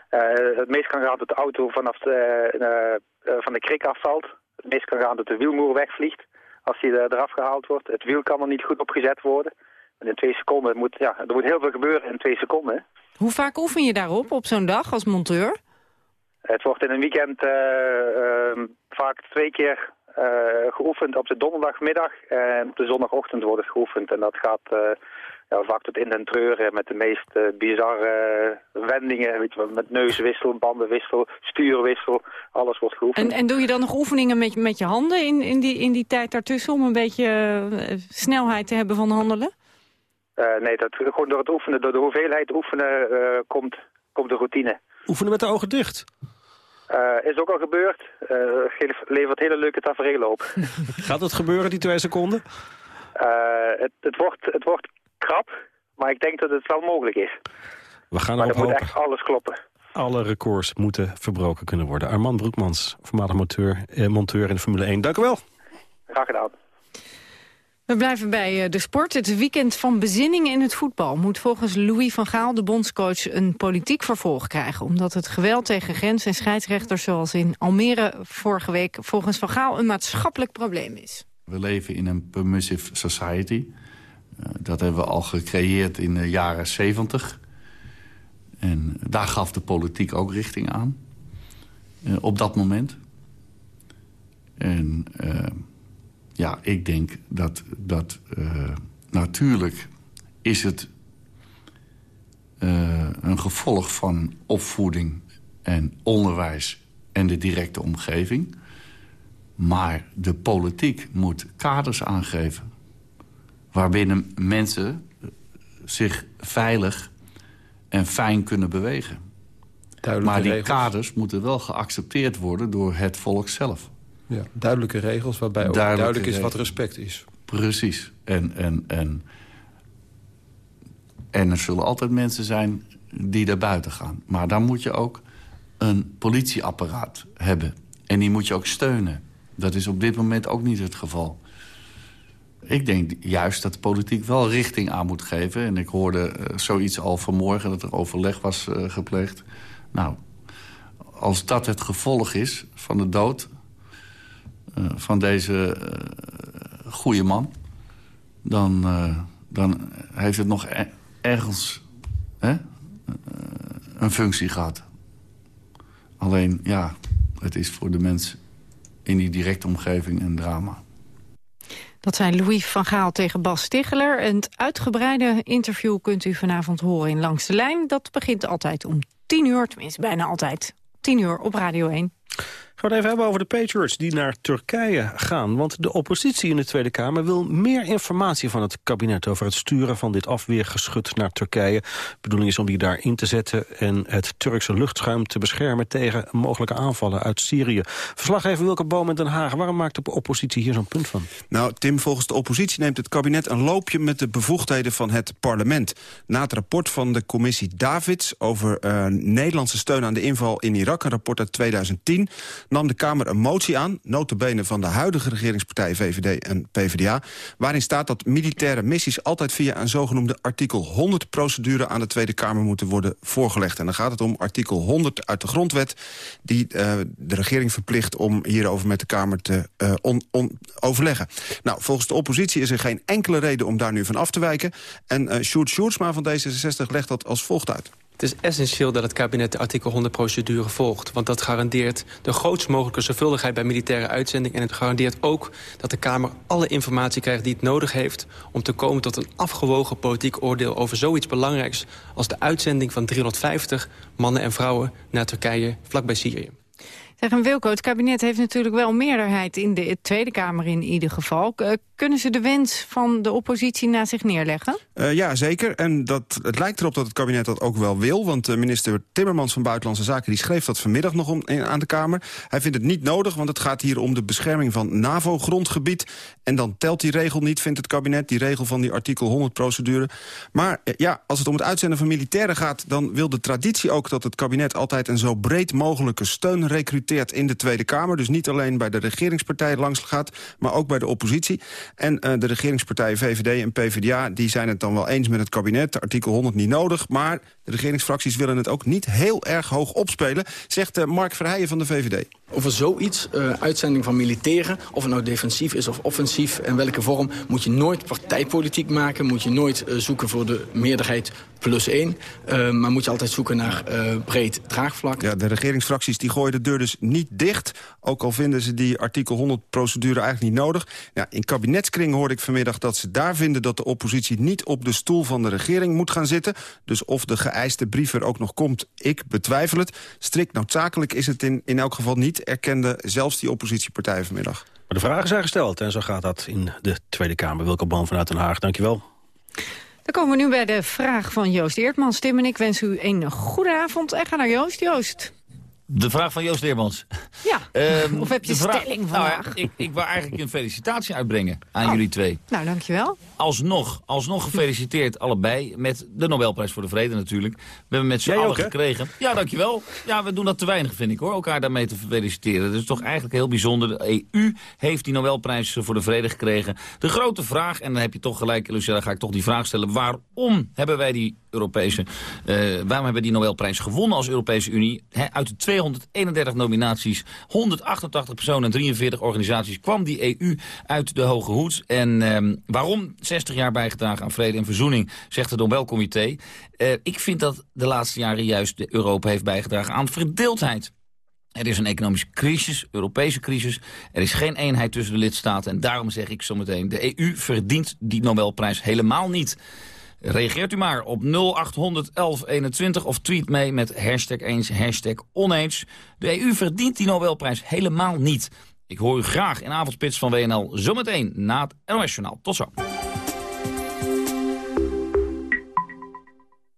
Speaker 15: het meest kan gaan dat de auto vanaf de, eh, van de krik afvalt. Het meest kan gaan dat de wielmoer wegvliegt als die eraf gehaald wordt. Het wiel kan er niet goed opgezet worden. En in twee seconden moet, ja, er moet heel veel gebeuren in twee seconden.
Speaker 10: Hoe vaak oefen je daarop op zo'n dag als monteur?
Speaker 15: Het wordt in een weekend uh, uh, vaak twee keer uh, geoefend op de donderdagmiddag en op de zondagochtend wordt het geoefend. En dat gaat ja, vaak tot in den treuren met de meest bizarre wendingen. Weet je, met neuswissel, bandenwissel, stuurwissel. Alles wordt geoefend.
Speaker 10: En, en doe je dan nog oefeningen met, met je handen in, in, die, in die tijd daartussen... om een beetje snelheid te hebben van handelen?
Speaker 15: Uh, nee, dat, gewoon door het oefenen, door de hoeveelheid oefenen komt, komt de routine.
Speaker 9: Oefenen met de ogen dicht?
Speaker 15: is ook al gebeurd. levert hele leuke tafereelen op. *laughs*
Speaker 9: Gaat het gebeuren, die twee seconden?
Speaker 15: het, het, wordt, het wordt krap, maar ik denk dat het wel mogelijk is.
Speaker 9: We gaan
Speaker 15: maar
Speaker 9: er
Speaker 15: moet echt alles kloppen.
Speaker 9: Alle records moeten verbroken kunnen worden. Armand Broekmans, voormalig monteur, eh, monteur in de Formule 1. Dank u wel.
Speaker 15: Graag gedaan.
Speaker 10: We blijven bij eh, de sport. Het weekend van bezinning in het voetbal moet volgens Louis van Gaal, de bondscoach, een politiek vervolg krijgen. Omdat het geweld tegen grens- en scheidsrechters zoals in Almere vorige week volgens van Gaal een maatschappelijk probleem is.
Speaker 16: We leven in een permissive society. Eh, dat hebben we al gecreëerd in de jaren 70. En daar gaf de politiek ook richting aan. Uh, op dat moment. En ja, ik denk dat, dat uh, natuurlijk is het een gevolg van opvoeding en onderwijs en de directe omgeving. Maar de politiek moet kaders aangeven waarbinnen mensen zich veilig en fijn kunnen bewegen.
Speaker 17: Duidelijke
Speaker 16: maar die
Speaker 17: regels.
Speaker 16: kaders moeten wel geaccepteerd worden door het volk zelf.
Speaker 17: Ja, duidelijke regels waarbij ook
Speaker 16: Duidelijke
Speaker 17: duidelijk is wat respect is.
Speaker 16: Precies. En, en, en, en er zullen altijd mensen zijn die daar buiten gaan. Maar dan moet je ook een politieapparaat hebben. En die moet je ook steunen. Dat is op dit moment ook niet het geval. Ik denk juist dat de politiek wel richting aan moet geven. En ik hoorde uh, zoiets al vanmorgen dat er overleg was uh, gepleegd. Nou, als dat het gevolg is van de dood eh, van deze uh, goede man... Dan, uh, dan heeft het nog er ergens hè, een functie gehad. Alleen, ja, het is voor de mens in die directe omgeving een drama.
Speaker 10: Dat zijn Louis van Gaal tegen Bas Stigler. Een uitgebreide interview kunt u vanavond horen in Langs de Lijn. Dat begint altijd om 10 uur, tenminste bijna altijd. 10 uur op Radio 1.
Speaker 9: Gaan het even hebben over de Patriots die naar Turkije gaan. Want de oppositie in de Tweede Kamer wil meer informatie van het kabinet... over het sturen van dit afweergeschut naar Turkije. De bedoeling is om die daar in te zetten... en het Turkse luchtschuim te beschermen tegen mogelijke aanvallen uit Syrië. Verslaggever Wilke Boom in Den Haag. Waarom maakt de oppositie hier zo'n punt van?
Speaker 18: Nou, Tim, volgens de oppositie neemt het kabinet een loopje... met de bevoegdheden van het parlement. Na het rapport van de commissie Davids... over uh, Nederlandse steun aan de inval in Irak, een rapport uit 2010 nam de Kamer een motie aan... notabene van de huidige regeringspartijen VVD en PvdA... waarin staat dat militaire missies altijd via een zogenoemde artikel 100-procedure... aan de Tweede Kamer moeten worden voorgelegd. En dan gaat het om artikel 100 uit de Grondwet... die uh, de regering verplicht om hierover met de Kamer te on, overleggen. Nou, volgens de oppositie is er geen enkele reden om daar nu van af te wijken. En uh, Sjoerd Sjoerdsma van D66 legt dat als volgt uit.
Speaker 19: Het is essentieel dat het kabinet de artikel 100-procedure volgt. Want dat garandeert de grootst mogelijke zorgvuldigheid bij militaire uitzending. En het garandeert ook dat de Kamer alle informatie krijgt die het nodig heeft... om te komen tot een afgewogen politiek oordeel over zoiets belangrijks... als de uitzending van 350 mannen en vrouwen naar Turkije vlakbij Syrië.
Speaker 10: Zeg, en Wilco, het kabinet heeft natuurlijk wel meerderheid in de Tweede Kamer in ieder geval. Kunnen ze de wens van de oppositie naar zich neerleggen?
Speaker 18: Uh, ja, zeker. En dat, het lijkt erop dat het kabinet dat ook wel wil. Want minister Timmermans van Buitenlandse Zaken die schreef dat vanmiddag nog om, aan de Kamer. Hij vindt het niet nodig, want het gaat hier om de bescherming van NAVO-grondgebied. En dan telt die regel niet, vindt het kabinet, die regel van die artikel 100-procedure. Maar ja, als het om het uitzenden van militairen gaat... dan wil de traditie ook dat het kabinet altijd een zo breed mogelijke steun recruteert in de Tweede Kamer. Dus niet alleen bij de regeringspartijen langs gaat, maar ook bij de oppositie. En uh, de regeringspartijen VVD en PvdA die zijn het dan wel eens met het kabinet. Artikel 100 niet nodig, maar de regeringsfracties willen het ook niet heel erg hoog opspelen, zegt uh, Mark Verheijen van de VVD.
Speaker 20: Over zoiets, uh, uitzending van militairen, of het nou defensief is of offensief... en welke vorm, moet je nooit partijpolitiek maken... moet je nooit uh, zoeken voor de meerderheid plus één... Uh, maar moet je altijd zoeken naar breed draagvlak.
Speaker 18: Ja, de regeringsfracties die gooien de deur dus niet dicht... ook al vinden ze die artikel 100-procedure eigenlijk niet nodig. Ja, in kabinetskring hoorde ik vanmiddag dat ze daar vinden... dat de oppositie niet op de stoel van de regering moet gaan zitten. Dus of de geëiste brief er ook nog komt, ik betwijfel het. Strikt noodzakelijk is het in, in elk geval niet erkende zelfs die oppositiepartijen vanmiddag.
Speaker 9: Maar de vragen zijn gesteld en zo gaat dat in de Tweede Kamer. Wilke Boom vanuit Den Haag, dankjewel.
Speaker 10: Dan komen we nu bij de vraag van Joost Eertmans. Tim en ik wens u een goede avond en ga naar Joost. Joost.
Speaker 21: De vraag van Joost Leermans.
Speaker 10: Ja, um, of heb je vraag, stelling vandaag?
Speaker 21: Nou, ik, ik wil eigenlijk een felicitatie uitbrengen aan oh. jullie twee.
Speaker 10: Nou, dankjewel.
Speaker 21: Alsnog, alsnog gefeliciteerd allebei met de Nobelprijs voor de Vrede natuurlijk. We hebben met z'n allen ook, gekregen. Ja, dankjewel. Ja, we doen dat te weinig, vind ik hoor, elkaar daarmee te feliciteren. Dat is toch eigenlijk heel bijzonder. De EU heeft die Nobelprijs voor de Vrede gekregen. De grote vraag, en dan heb je toch gelijk, Lucella, ga ik toch die vraag stellen. Waarom hebben wij die Europese, uh, waarom hebben we die Nobelprijs gewonnen als Europese Unie? He, uit de 231 nominaties, 188 personen en 43 organisaties kwam die EU uit de hoge hoed. En uh, waarom 60 jaar bijgedragen aan vrede en verzoening, zegt het Nobelcomité. Uh, ik vind dat de laatste jaren juist de Europa heeft bijgedragen aan verdeeldheid. Er is een economische crisis, Europese crisis. Er is geen eenheid tussen de lidstaten. En daarom zeg ik zometeen, de EU verdient die Nobelprijs helemaal niet. Reageert u maar op 0800 1121 of tweet mee met hashtag eens, hashtag oneens. De EU verdient die Nobelprijs helemaal niet. Ik hoor u graag in avondspits van WNL zometeen na het NOS Journaal. Tot zo.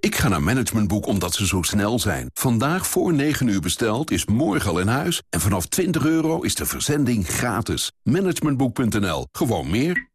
Speaker 22: Ik ga naar Managementboek omdat ze zo snel zijn. Vandaag voor 9 uur besteld is morgen al in huis. En vanaf 20 euro is de verzending gratis. Managementboek.nl. Gewoon meer.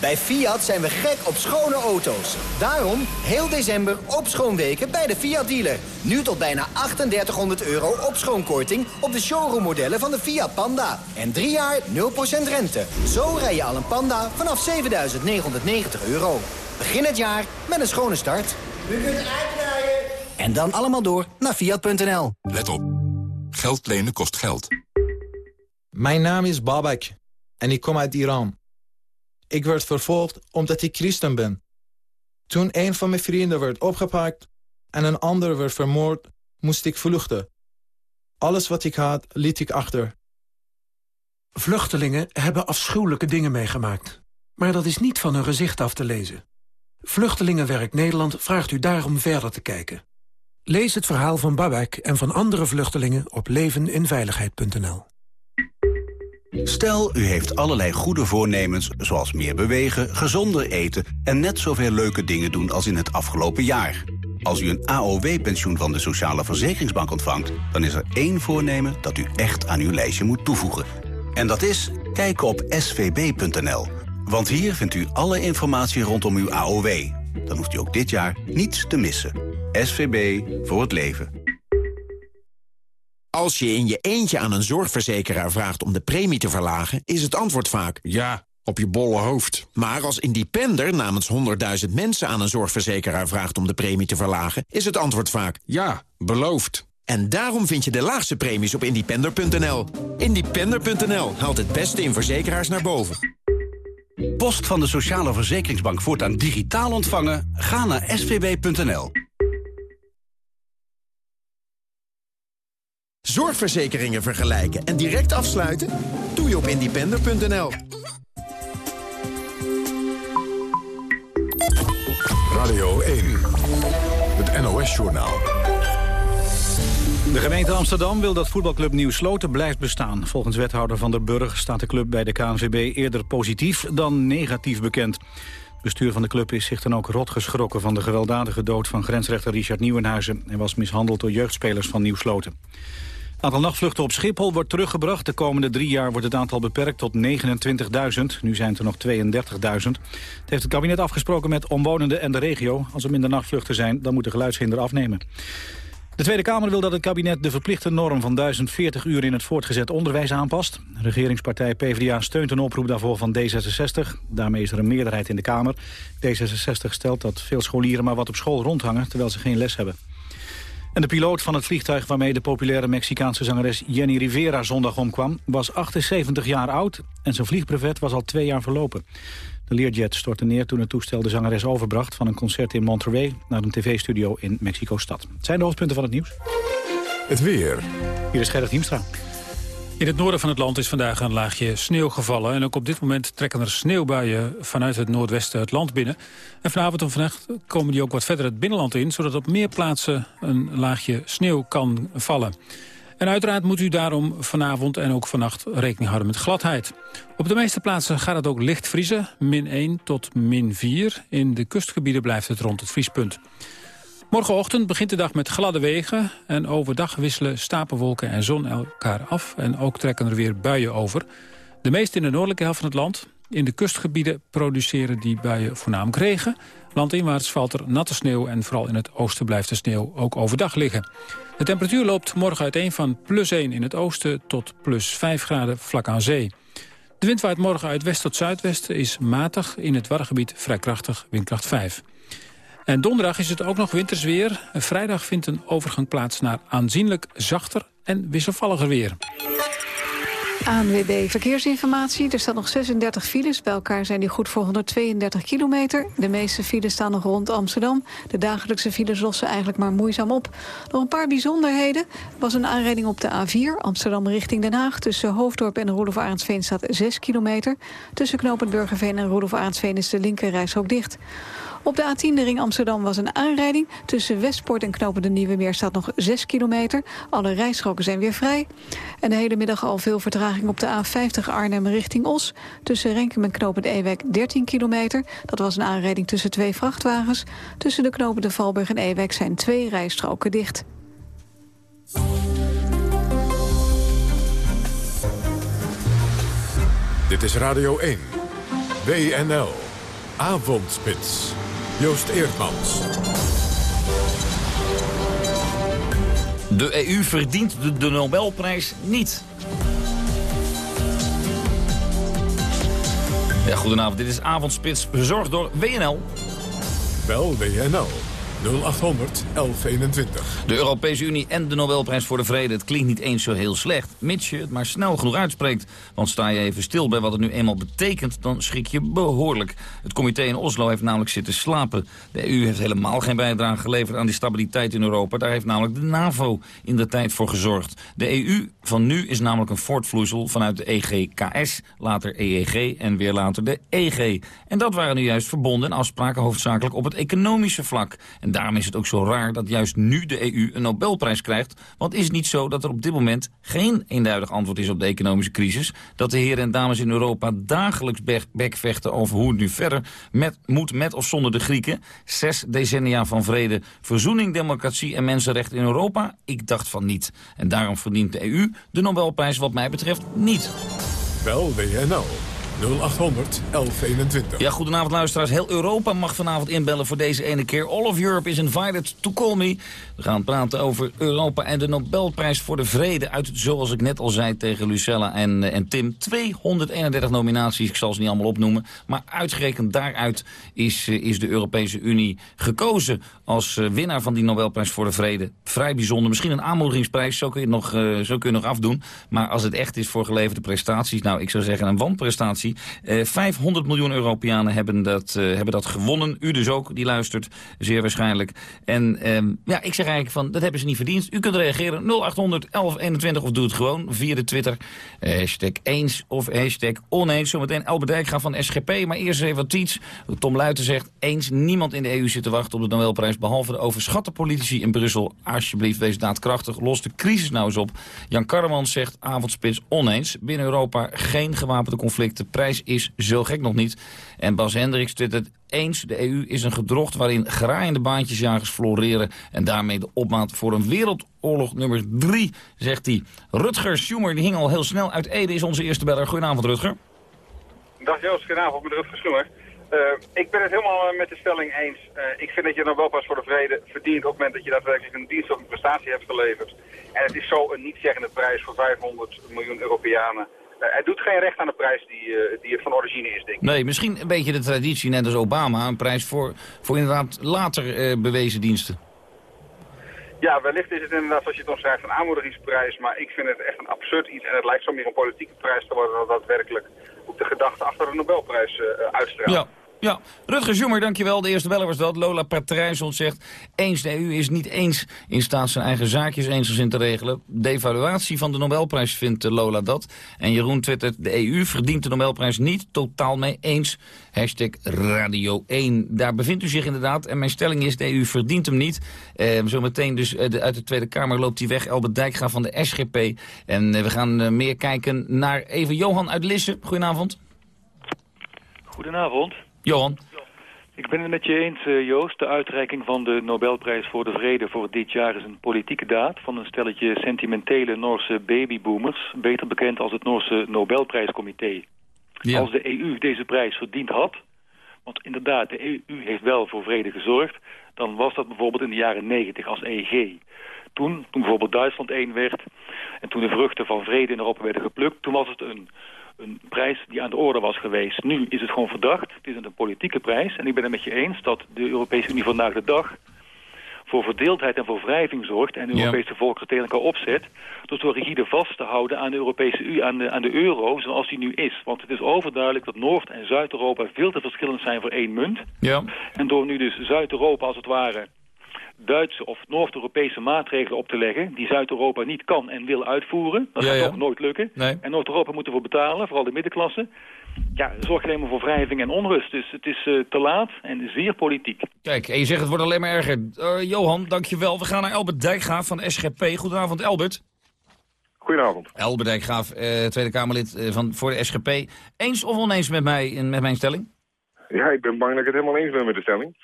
Speaker 23: Bij Fiat zijn we gek op schone auto's. Daarom heel december op schoonweken bij de Fiat dealer. Nu tot bijna 3800 euro op schoonkorting op de showroommodellen van de Fiat Panda. En drie jaar 0% rente. Zo rij je al een Panda vanaf 7990 euro. Begin het jaar met een schone start. U kunt uitrijden. En dan allemaal door naar Fiat.nl.
Speaker 24: Let op. Geld lenen kost geld.
Speaker 25: Mijn naam is Babak en ik kom uit Iran. Ik werd vervolgd omdat ik christen ben. Toen een van mijn vrienden werd opgepakt en een ander werd vermoord, moest ik vluchten. Alles wat ik had, liet ik achter.
Speaker 26: Vluchtelingen hebben afschuwelijke dingen meegemaakt. Maar dat is niet van hun gezicht af te lezen. Vluchtelingenwerk Nederland vraagt u daarom verder te kijken. Lees het verhaal van Babak en van andere vluchtelingen op leveninveiligheid.nl.
Speaker 27: Stel, u heeft allerlei goede voornemens, zoals meer bewegen, gezonder eten... en net zoveel leuke dingen doen als in het afgelopen jaar. Als u een AOW-pensioen van de Sociale Verzekeringsbank ontvangt... dan is er één voornemen dat u echt aan uw lijstje moet toevoegen. En dat is kijken op svb.nl. Want hier vindt u alle informatie rondom uw AOW. Dan hoeft u ook dit jaar niets te missen. SVB voor het leven.
Speaker 28: Als je in je eentje aan een zorgverzekeraar vraagt om de premie te verlagen... is het antwoord vaak... Ja, op je bolle hoofd. Maar als independer namens 100.000 mensen aan een zorgverzekeraar vraagt... om de premie te verlagen, is het antwoord vaak... Ja, beloofd. En daarom vind je de laagste premies op independer.nl. Independer.nl haalt het beste in verzekeraars naar boven.
Speaker 27: Post van de Sociale Verzekeringsbank voortaan digitaal ontvangen? Ga naar svb.nl.
Speaker 28: Zorgverzekeringen vergelijken en direct afsluiten? Doe je op independer.nl.
Speaker 1: Radio 1, het NOS-journaal.
Speaker 2: De gemeente Amsterdam wil dat voetbalclub Nieuw Sloten blijft bestaan. Volgens wethouder Van der Burg staat de club bij de KNVB eerder positief dan negatief bekend. Het bestuur van de club is zich dan ook rot geschrokken van de gewelddadige dood van grensrechter Richard Nieuwenhuizen. Hij was mishandeld door jeugdspelers van Nieuw Sloten. Het aantal nachtvluchten op Schiphol wordt teruggebracht. De komende drie jaar wordt het aantal beperkt tot 29.000. Nu zijn het er nog 32.000. Het heeft het kabinet afgesproken met omwonenden en de regio. Als er minder nachtvluchten zijn, dan moet de geluidshinder afnemen. De Tweede Kamer wil dat het kabinet de verplichte norm van 1040 uur in het voortgezet onderwijs aanpast. Regeringspartij PvdA steunt een oproep daarvoor van D66. Daarmee is er een meerderheid in de Kamer. D66 stelt dat veel scholieren maar wat op school rondhangen terwijl ze geen les hebben. En de piloot van het vliegtuig waarmee de populaire Mexicaanse zangeres Jenny Rivera zondag omkwam... was 78 jaar oud en zijn vliegbrevet was al twee jaar verlopen. De Learjet stortte neer toen het toestel de zangeres overbracht... van een concert in Monterrey naar een tv-studio in Mexico-stad. Het zijn de hoofdpunten van het nieuws.
Speaker 1: Het weer.
Speaker 2: Hier is Gerrit Hiemstra.
Speaker 29: In het noorden van het land is vandaag een laagje sneeuw gevallen. En ook op dit moment trekken er sneeuwbuien vanuit het noordwesten het land binnen. En vanavond en vannacht komen die ook wat verder het binnenland in... zodat op meer plaatsen een laagje sneeuw kan vallen. En uiteraard moet u daarom vanavond en ook vannacht rekening houden met gladheid. Op de meeste plaatsen gaat het ook licht vriezen, min 1 tot min 4. In de kustgebieden blijft het rond het vriespunt. Morgenochtend begint de dag met gladde wegen en overdag wisselen stapelwolken en zon elkaar af. En ook trekken er weer buien over. De meeste in de noordelijke helft van het land. In de kustgebieden produceren die buien voornamelijk regen. Landinwaarts valt er natte sneeuw en vooral in het oosten blijft de sneeuw ook overdag liggen. De temperatuur loopt morgen uiteen van plus 1 in het oosten tot plus 5 graden vlak aan zee. De wind waait morgen uit west tot zuidwesten is matig, in het Waddengebied vrij krachtig, windkracht 5. En donderdag is het ook nog wintersweer. Vrijdag vindt een overgang plaats naar aanzienlijk zachter en wisselvalliger weer.
Speaker 3: ANWB Verkeersinformatie. Er staan nog 36 files. Bij elkaar zijn die goed voor 132 kilometer. De meeste files staan nog rond Amsterdam. De dagelijkse files lossen eigenlijk maar moeizaam op. Nog een paar bijzonderheden. Er was een aanrijding op de A4, Amsterdam richting Den Haag. Tussen Hoofddorp en Roelof Arendsveen staat 6 kilometer. Tussen Knopend Burgerveen en Roelof Arendsveen is de linkerreis ook dicht. Op de A10 de ring Amsterdam was een aanrijding. Tussen Westpoort en Knopen de Nieuwe Meer staat nog 6 kilometer. Alle rijstroken zijn weer vrij. En de hele middag al veel vertraging op de A50 Arnhem richting Os. Tussen Renkum en Knopen de Ewijk 13 kilometer. Dat was een aanrijding tussen twee vrachtwagens. Tussen de Knopen de Valburg en Ewijk zijn twee rijstroken dicht.
Speaker 1: Dit is Radio 1. WNL. Avondspits. Joost Eerdmans.
Speaker 21: De EU verdient de, de Nobelprijs niet. Ja, goedenavond. Dit is Avondspits, bezorgd door WNL.
Speaker 1: Bel WNL 0800 1121.
Speaker 21: De Europese Unie en de Nobelprijs voor de Vrede. Het klinkt niet eens zo heel slecht, mits je het maar snel genoeg uitspreekt. Want sta je even stil bij wat het nu eenmaal betekent, dan schrik je behoorlijk. Het comité in Oslo heeft namelijk zitten slapen. De EU heeft helemaal geen bijdrage geleverd aan die stabiliteit in Europa. Daar heeft namelijk de NAVO in de tijd voor gezorgd. De EU van nu is namelijk een voortvloeisel vanuit de EGKS, later EEG en weer later de EG. En dat waren nu juist verbonden en afspraken hoofdzakelijk op het economische vlak. En daarom is het ook zo raar dat juist nu de EU een Nobelprijs krijgt. Want is het niet zo dat er op dit moment geen eenduidig antwoord is op de economische crisis? Dat de heren en dames in Europa dagelijks bekvechten over hoe het nu verder met, moet met of zonder de Grieken? Zes decennia van vrede, verzoening, democratie en mensenrechten in Europa? Ik dacht van niet. En daarom verdient de EU de Nobelprijs wat mij betreft niet.
Speaker 1: Wel WNL 0800 1121.
Speaker 21: Ja, goedenavond luisteraars. Heel Europa mag vanavond inbellen voor deze ene keer. All of Europe is invited to call me. We gaan praten over Europa en de Nobelprijs voor de Vrede. Uit, zoals ik net al zei tegen Lucella en, eh, en Tim. 231 nominaties, ik zal ze niet allemaal opnoemen. Maar uitgerekend daaruit is, eh, is de Europese Unie gekozen als eh, winnaar van die Nobelprijs voor de Vrede. Vrij bijzonder. Misschien een aanmoedigingsprijs, zo kun je nog, zo kun je nog afdoen. Maar als het echt is voor geleverde prestaties, nou ik zou zeggen een wanprestatie 500 eh, miljoen Europeanen hebben dat, eh, hebben dat gewonnen. U dus ook, die luistert, zeer waarschijnlijk. En ehm, ja, ik zeg eigenlijk van, dat hebben ze niet verdiend. U kunt reageren 0800 1121 of doe het gewoon via de Twitter. Hashtag eens of hashtag oneens. Zometeen Albert Dijkgraaf van SGP. Maar eerst even wat tweets. Tom Luiten zegt, eens niemand in de EU zit te wachten op de Nobelprijs... behalve de overschatte politici in Brussel. Alsjeblieft, wees daadkrachtig. Los de crisis nou eens op. Jan Karremans zegt, avondspits oneens. Binnen Europa geen gewapende conflicten prijs is zo gek nog niet. En Bas Hendricks twittert eens, de EU is een gedrocht waarin graaiende baantjesjagers floreren... en daarmee de opmaat voor een wereldoorlog nummer drie, zegt hij. Rutger Schumer, die hing al heel snel uit Ede, is onze eerste beller. Goedenavond, Rutger.
Speaker 30: Dag Joost, goedenavond met Rutger Schumer. Uh, ik ben het helemaal met de stelling eens. Uh, ik vind dat je Nobelprijs voor de Vrede verdient op het moment dat je daadwerkelijk een dienst of een prestatie hebt geleverd. En het is zo een niet-zeggende prijs voor 500 miljoen Europeanen. Uh, het doet geen recht aan de prijs die, uh, die het van origine is, denk ik.
Speaker 21: Nee, misschien een beetje de traditie, net als Obama. Een prijs voor, voor inderdaad later uh, bewezen diensten.
Speaker 30: Ja, wellicht is het inderdaad, zoals je het omschrijft, een aanmoedigingsprijs. Maar ik vind het echt een absurd iets. En het lijkt zo meer een politieke prijs te worden dan daadwerkelijk ook de gedachte achter de Nobelprijs uitstraalt.
Speaker 21: Ja. Ja, Rutger Zoemer, dankjewel. De eerste beller was dat. Lola Patrijssel zegt... eens de EU is niet eens in staat zijn eigen zaakjes eens in te regelen. De evaluatie van de Nobelprijs vindt Lola dat. En Jeroen twittert... de EU verdient de Nobelprijs niet totaal mee eens. Hashtag Radio 1. Daar bevindt u zich inderdaad. En mijn stelling is, de EU verdient hem niet. Eh, zometeen dus de, uit de Tweede Kamer loopt hij weg. Albert Dijkgraaf van de SGP. En uh, we gaan meer kijken naar even Johan uit Lisse. Goedenavond.
Speaker 31: Goedenavond.
Speaker 21: Johan.
Speaker 31: Ik ben het met je eens, uh, Joost. De uitreiking van de Nobelprijs voor de Vrede voor dit jaar is een politieke daad... van een stelletje sentimentele Noorse babyboomers... beter bekend als het Noorse Nobelprijscomité. Ja. Als de EU deze prijs verdiend had... want inderdaad, de EU heeft wel voor vrede gezorgd... dan was dat bijvoorbeeld in de jaren 90 als EG. Toen, toen bijvoorbeeld Duitsland één werd... en toen de vruchten van vrede in Europa werden geplukt... toen was het een een prijs die aan de orde was geweest. Nu is het gewoon verdacht. Het is een politieke prijs. En ik ben het met je eens dat de Europese Unie vandaag de dag voor verdeeldheid en voor wrijving zorgt... en de Europese ja. volkeren elkaar opzet... door zo rigide vast te houden aan de Europese U, aan de, aan de euro zoals die nu is. Want het is overduidelijk dat Noord- en Zuid-Europa veel te verschillend zijn voor één munt.
Speaker 21: Ja.
Speaker 31: En door nu dus Zuid-Europa als het ware Duitse of Noord-Europese maatregelen op te leggen... die Zuid-Europa niet kan en wil uitvoeren. Dat
Speaker 21: ja,
Speaker 31: gaat
Speaker 21: ja.
Speaker 31: ook nooit lukken.
Speaker 21: Nee.
Speaker 31: En Noord-Europa moet ervoor betalen, vooral de middenklasse. ja, zorgt alleen maar voor wrijving en onrust. Dus het is uh, te laat en zeer politiek.
Speaker 21: Kijk, en je zegt het wordt alleen maar erger. Uh, Johan, dankjewel. We gaan naar Albert Dijkgraaf van SGP. Goedenavond, Albert.
Speaker 32: Goedenavond.
Speaker 21: Albert Dijkgraaf, uh, Tweede Kamerlid van, voor de SGP. Eens of oneens met mij met mijn stelling?
Speaker 32: Ja, ik ben bang dat ik het helemaal eens ben met de stelling.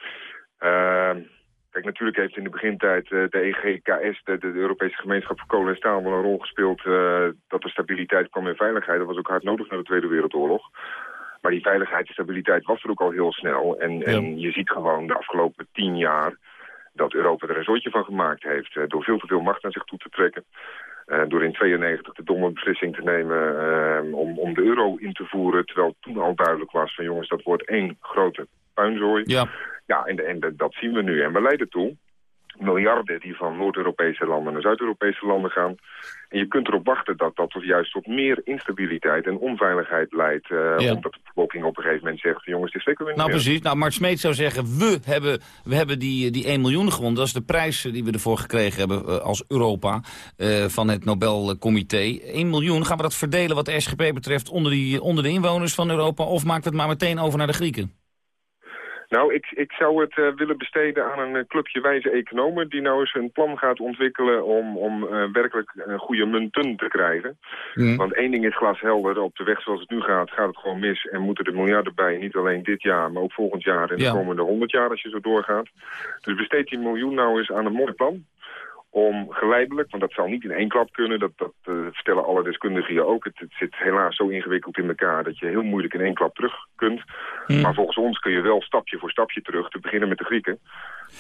Speaker 32: Ehm, kijk, natuurlijk heeft in de begintijd de EGKS, de, de, Europese Gemeenschap voor Kolen en Staal, wel een rol gespeeld dat er stabiliteit kwam in veiligheid. Dat was ook hard nodig na de Tweede Wereldoorlog. Maar die veiligheid en stabiliteit was er ook al heel snel. En, en je ziet gewoon de afgelopen tien jaar dat Europa er een soortje van gemaakt heeft... Uh, door veel te veel macht naar zich toe te trekken. Uh, door in 92 de domme beslissing te nemen uh, om, om de euro in te voeren... terwijl toen al duidelijk was van jongens, dat wordt één grote puinzooi.
Speaker 21: Ja,
Speaker 32: ja en, en dat zien we nu. En we leiden toe miljarden die van Noord-Europese landen naar Zuid-Europese landen gaan. En je kunt erop wachten dat dat juist tot meer instabiliteit en onveiligheid leidt. Uh, Omdat de bevolking op een gegeven moment zegt, jongens, dit slikken we niet
Speaker 21: Nou precies, nou Mart Smeet zou zeggen, we hebben, we hebben die, die 1 miljoen gewonnen. Dat is de prijs die we ervoor gekregen hebben uh, als Europa uh, van het Nobelcomité. 1 miljoen, gaan we dat verdelen wat de SGP betreft onder, die, onder de inwoners van Europa? Of maken we het maar meteen over naar de Grieken?
Speaker 32: Nou, ik, ik zou het uh, willen besteden aan een uh, clubje wijze economen... die nou eens een plan gaat ontwikkelen om, om uh, werkelijk goede munten te krijgen. Mm. Want één ding is glashelder, op de weg zoals het nu gaat, gaat het gewoon mis... en moeten er miljarden bij, niet alleen dit jaar, maar ook volgend jaar... en ja. de komende honderd jaar als je zo doorgaat. Dus besteed die miljoen nou eens aan een mooi plan om geleidelijk, want dat zal niet in één klap kunnen, dat, dat uh, vertellen alle deskundigen je ook. Het, het, zit helaas zo ingewikkeld in elkaar dat je heel moeilijk in één klap terug kunt. Hmm. Maar volgens ons kun je wel stapje voor stapje terug, te beginnen met de Grieken.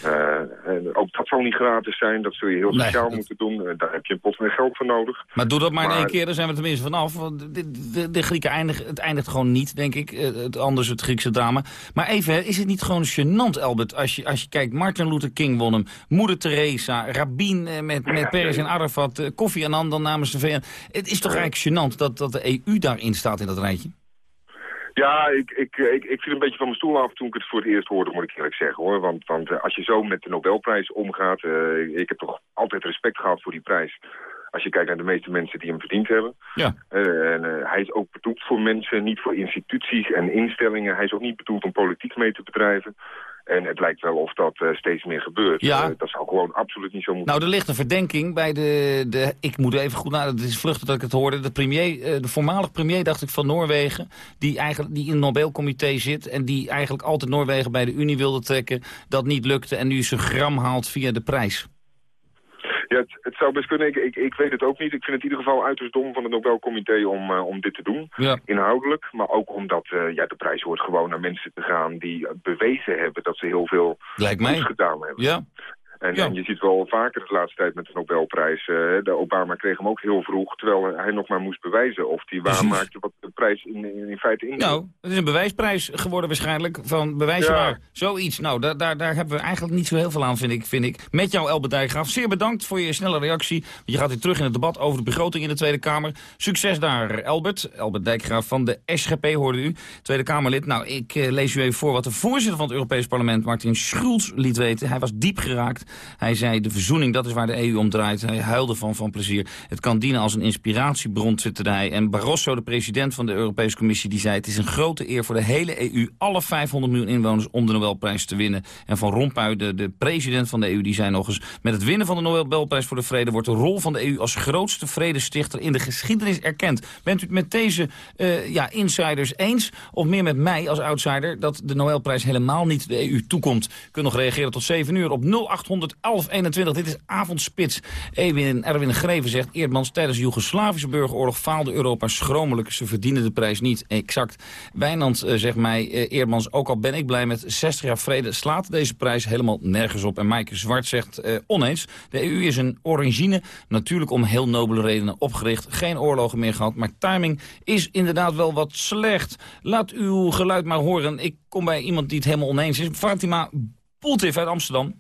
Speaker 32: Uh, en ook dat zal niet gratis zijn, dat zul je heel sociaal nee, moeten doen. Uh, daar heb je een pot met geld voor nodig.
Speaker 21: Maar doe dat maar, maar in één keer, dan zijn we tenminste vanaf. Want de, de, de Grieken eindigen, het eindigt gewoon niet, denk ik. Het, anders het Griekse drama. Maar even, is het niet gewoon gênant, Albert, als je, als je kijkt, Martin Luther King won hem, Moeder Teresa, Rabin met, met Peres en Arafat, Koffie en dan namens de VN. Het is toch eigenlijk gênant dat, dat de EU daarin staat in dat rijtje?
Speaker 32: Ja, ik, ik, ik, ik viel een beetje van mijn stoel af toen ik het voor het eerst hoorde, moet ik eerlijk zeggen. hoor. Want, want uh, als je zo met de Nobelprijs omgaat, uh, ik heb toch altijd respect gehad voor die prijs. Als je kijkt naar de meeste mensen die hem verdiend hebben.
Speaker 21: Ja.
Speaker 32: Uh, en hij is ook bedoeld voor mensen, niet voor instituties en instellingen. Hij is ook niet bedoeld om politiek mee te bedrijven. En het lijkt wel of dat uh, steeds meer gebeurt.
Speaker 21: Ja.
Speaker 32: Uh, dat zou gewoon absoluut niet zo moeten.
Speaker 21: Nou, er ligt een verdenking bij de... de ik moet even goed naar... Het is vluchtig dat ik het hoorde. De, premier, uh, de voormalig premier, dacht ik, van Noorwegen... Die, eigenlijk, die in het Nobelcomité zit... en die eigenlijk altijd Noorwegen bij de Unie wilde trekken... dat niet lukte en nu zijn gram haalt via de prijs.
Speaker 32: Ja, het, het, zou best kunnen. Ik, ik, ik, weet het ook niet. Ik vind het in ieder geval uiterst dom van het Nobelcomité om, uh, om dit te doen.
Speaker 21: Ja.
Speaker 32: Inhoudelijk. Maar ook omdat uh, ja, de prijs hoort gewoon naar mensen te gaan die bewezen hebben dat ze heel veel gedaan hebben.
Speaker 21: Ja.
Speaker 32: En, ja. en, je ziet wel vaker de laatste tijd met de Nobelprijs. Uh, de Obama kreeg hem ook heel vroeg, terwijl hij nog maar moest bewijzen of hij *laughs* waarmaakte wat de prijs in, in, in feite in.
Speaker 21: Nou, het is een bewijsprijs geworden waarschijnlijk, van bewijs ja. waar. Zoiets, nou, daar, daar, daar hebben we eigenlijk niet zo heel veel aan, vind ik. Vind ik. Met jou, Elbert Dijkgraaf, zeer bedankt voor je snelle reactie. Je gaat weer terug in het debat over de begroting in de Tweede Kamer. Succes daar, Elbert. Elbert Dijkgraaf van de SGP hoorde u, Tweede Kamerlid. Nou, ik uh, lees u even voor wat de voorzitter van het Europees Parlement, Martin Schulz, liet weten. Hij was diep geraakt. Hij zei, de verzoening, dat is waar de EU om draait. Hij huilde van, van plezier. Het kan dienen als een inspiratiebron, twitterde hij. En Barroso, de president van de Europese Commissie, die zei... het is een grote eer voor de hele EU, alle 500 miljoen inwoners... om de Nobelprijs te winnen. En Van Rompuy, de, de president van de EU, die zei nog eens... met het winnen van de Nobelprijs voor de Vrede... wordt de rol van de EU als grootste vredestichter in de geschiedenis erkend. Bent u het met deze uh, ja, insiders eens? Of meer met mij als outsider... dat de Nobelprijs helemaal niet de EU toekomt? U kunt nog reageren tot 7 uur op 0800 1121. Dit is Avondspits. Erwin, Erwin Greven zegt... Eerdmans tijdens de Joegoslavische burgeroorlog faalde Europa schromelijk. Ze verdienen de prijs niet. Exact. Wijnand uh, zegt mij... Uh, Eerdmans, ook al ben ik blij met 60 jaar vrede... slaat deze prijs helemaal nergens op. En Maaike Zwart zegt uh, oneens. De EU is een origine. Natuurlijk om heel nobele redenen opgericht. Geen oorlogen meer gehad. Maar timing is inderdaad wel wat slecht. Laat uw geluid maar horen. Ik kom bij iemand die het helemaal oneens is. Fatima Poeltif uit Amsterdam.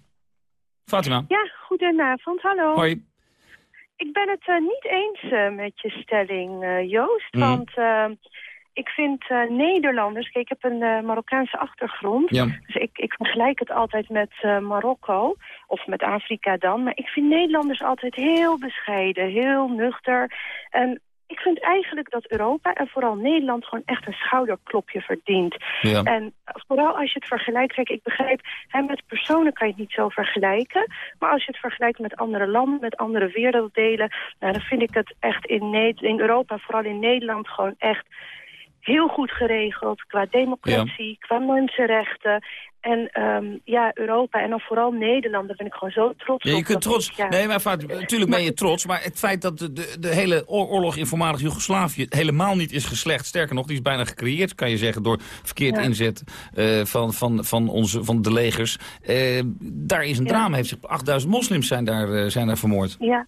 Speaker 21: Fatima.
Speaker 33: Ja, goedenavond. Hallo.
Speaker 21: Hoi.
Speaker 33: Ik ben het uh, niet eens uh, met je stelling, uh, Joost.
Speaker 21: Mm.
Speaker 33: Want ik vind Nederlanders... Kijk, ik heb een Marokkaanse achtergrond.
Speaker 21: Ja.
Speaker 33: Dus ik, ik vergelijk het altijd met Marokko. Of met Afrika dan. Maar ik vind Nederlanders altijd heel bescheiden. Heel nuchter. En ik vind eigenlijk dat Europa en vooral Nederland gewoon echt een schouderklopje verdient.
Speaker 21: Ja.
Speaker 33: En vooral als je het vergelijkt, kijk, ik begrijp, hè, met personen kan je het niet zo vergelijken. Maar als je het vergelijkt met andere landen, met andere werelddelen, nou, dan vind ik het echt in, Ne- in Europa, vooral in Nederland, gewoon echt heel goed geregeld qua democratie, qua mensenrechten. En ehm, ja, Europa en dan vooral Nederland, daar ben ik gewoon zo trots
Speaker 21: Ja,
Speaker 33: op.
Speaker 21: je kunt trots...
Speaker 33: ik, ja.
Speaker 21: Nee, maar vaak, natuurlijk ben je trots. Maar het feit dat de, de, de hele oor- oorlog in voormalig Joegoslavië helemaal niet is geslecht. Sterker nog, die is bijna gecreëerd, kan je zeggen, door verkeerd
Speaker 33: Ja.
Speaker 21: inzet eh, van, van, van, onze, van de legers. Eh, daar is een drama. Heeft zich, 8000 moslims zijn daar, eh, zijn daar vermoord.
Speaker 33: Ja.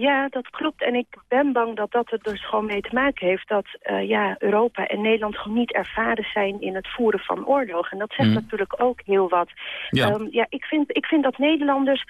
Speaker 33: Ja, dat klopt. En ik ben bang dat dat er dus gewoon mee te maken heeft... dat eh, ja, Europa en Nederland gewoon niet ervaren zijn in het voeren van oorlog. En dat zegt
Speaker 21: Mhm.
Speaker 33: natuurlijk ook heel wat.
Speaker 21: Ja.
Speaker 33: Ehm, ja, ik, vind, ik vind dat Nederlanders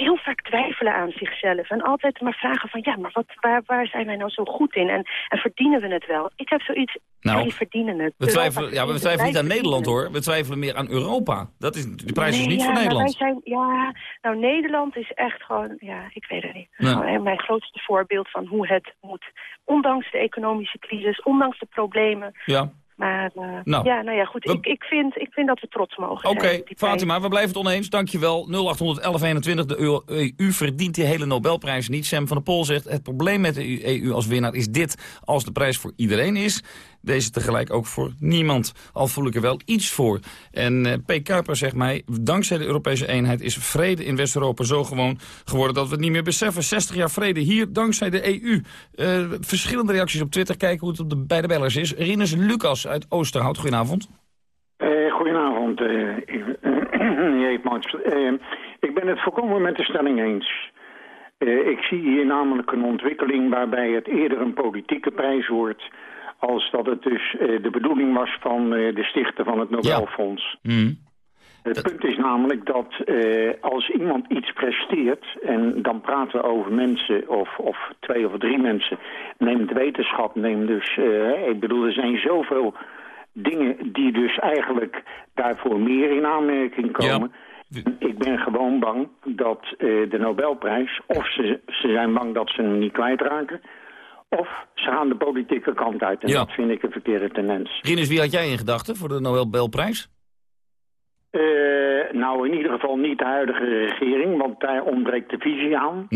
Speaker 33: heel vaak twijfelen aan zichzelf. En altijd maar vragen van, ja, maar wat, waar, waar zijn wij nou zo goed in? En, en verdienen we het wel? Ik heb zoiets,
Speaker 21: Nou,
Speaker 33: jullie verdienen het.
Speaker 21: We
Speaker 33: Europa
Speaker 21: twijfelen, ja, we twijfelen niet
Speaker 33: wij
Speaker 21: aan Nederland hoor. We twijfelen meer aan Europa. Dat is, de prijs is niet
Speaker 33: ja,
Speaker 21: voor Nederland.
Speaker 33: Wij zijn, ja, nou Nederland is echt gewoon, ja, ik weet het niet.
Speaker 21: Nee.
Speaker 33: Mijn grootste voorbeeld van hoe het moet. Ondanks de economische crisis, ondanks de problemen.
Speaker 21: Ja.
Speaker 33: Maar uh,
Speaker 21: Nou,
Speaker 33: ja, nou ja, goed.
Speaker 21: we-
Speaker 33: Ik, ik, vind, ik vind dat we trots mogen
Speaker 21: Oké. Fatima, we blijven het oneens. Dankjewel. 0800 1121. De EU, EU verdient die hele Nobelprijs niet. Sam van der Pol zegt, het probleem met de EU als winnaar is dit. Als de prijs voor iedereen is, deze tegelijk ook voor niemand. Al voel ik er wel iets voor. En eh, P. Kuiper zegt mij, dankzij de Europese eenheid is vrede in West-Europa zo gewoon geworden dat we het niet meer beseffen. 60 jaar vrede hier, dankzij de EU. Eh, verschillende reacties op Twitter. Kijken hoe het op de beide bellers is. Rinus Lucas uit Oosterhout, goedenavond.
Speaker 34: Eh, goedenavond, *clears throat* ik ben het volkomen met de stelling eens. Ik zie hier namelijk een ontwikkeling waarbij het eerder een politieke prijs wordt... als dat het dus eh, de bedoeling was van eh, de stichter van het Nobelfonds. Het punt is namelijk dat eh, als iemand iets presteert... en dan praten we over mensen of, of twee of drie mensen... neem de wetenschap, neem dus... eh, ik bedoel, er zijn zoveel dingen die dus eigenlijk daarvoor meer in aanmerking komen. Ik ben gewoon bang dat eh, de Nobelprijs... of ze, ze zijn bang dat ze hem niet kwijtraken... of ze gaan de politieke kant uit. En
Speaker 21: Ja.
Speaker 34: dat vind ik een verkeerde tendens.
Speaker 21: Rinus, wie had jij in gedachten voor de Nobelprijs?
Speaker 34: Eh, nou, in ieder geval niet de huidige regering, want daar ontbreekt de visie aan.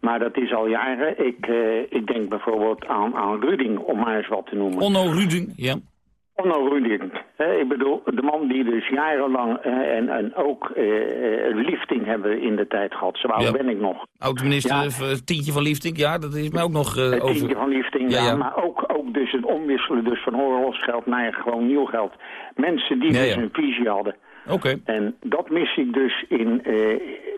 Speaker 34: Maar dat is al jaren. Ik, eh, ik denk bijvoorbeeld aan, aan Ruding, om maar eens wat te noemen.
Speaker 21: Onno Ruding, ja.
Speaker 34: Onno Ruding. ik bedoel, de man die dus jarenlang en, en ook eh, eh, lifting hebben in de tijd gehad. Zo oud
Speaker 21: Ja.
Speaker 34: ben ik nog.
Speaker 21: Oud-minister,
Speaker 34: Ja.
Speaker 21: eh, Tientje van Liefding, ja, dat is mij ook nog
Speaker 34: Het
Speaker 21: over...
Speaker 34: tientje van lifting,
Speaker 21: Ja,
Speaker 34: maar ook, ook dus het omwisselen dus van oorlogsgeld naar gewoon nieuw geld. Mensen die dus een visie hadden.
Speaker 21: Oké.
Speaker 34: En dat mis ik dus in, eh,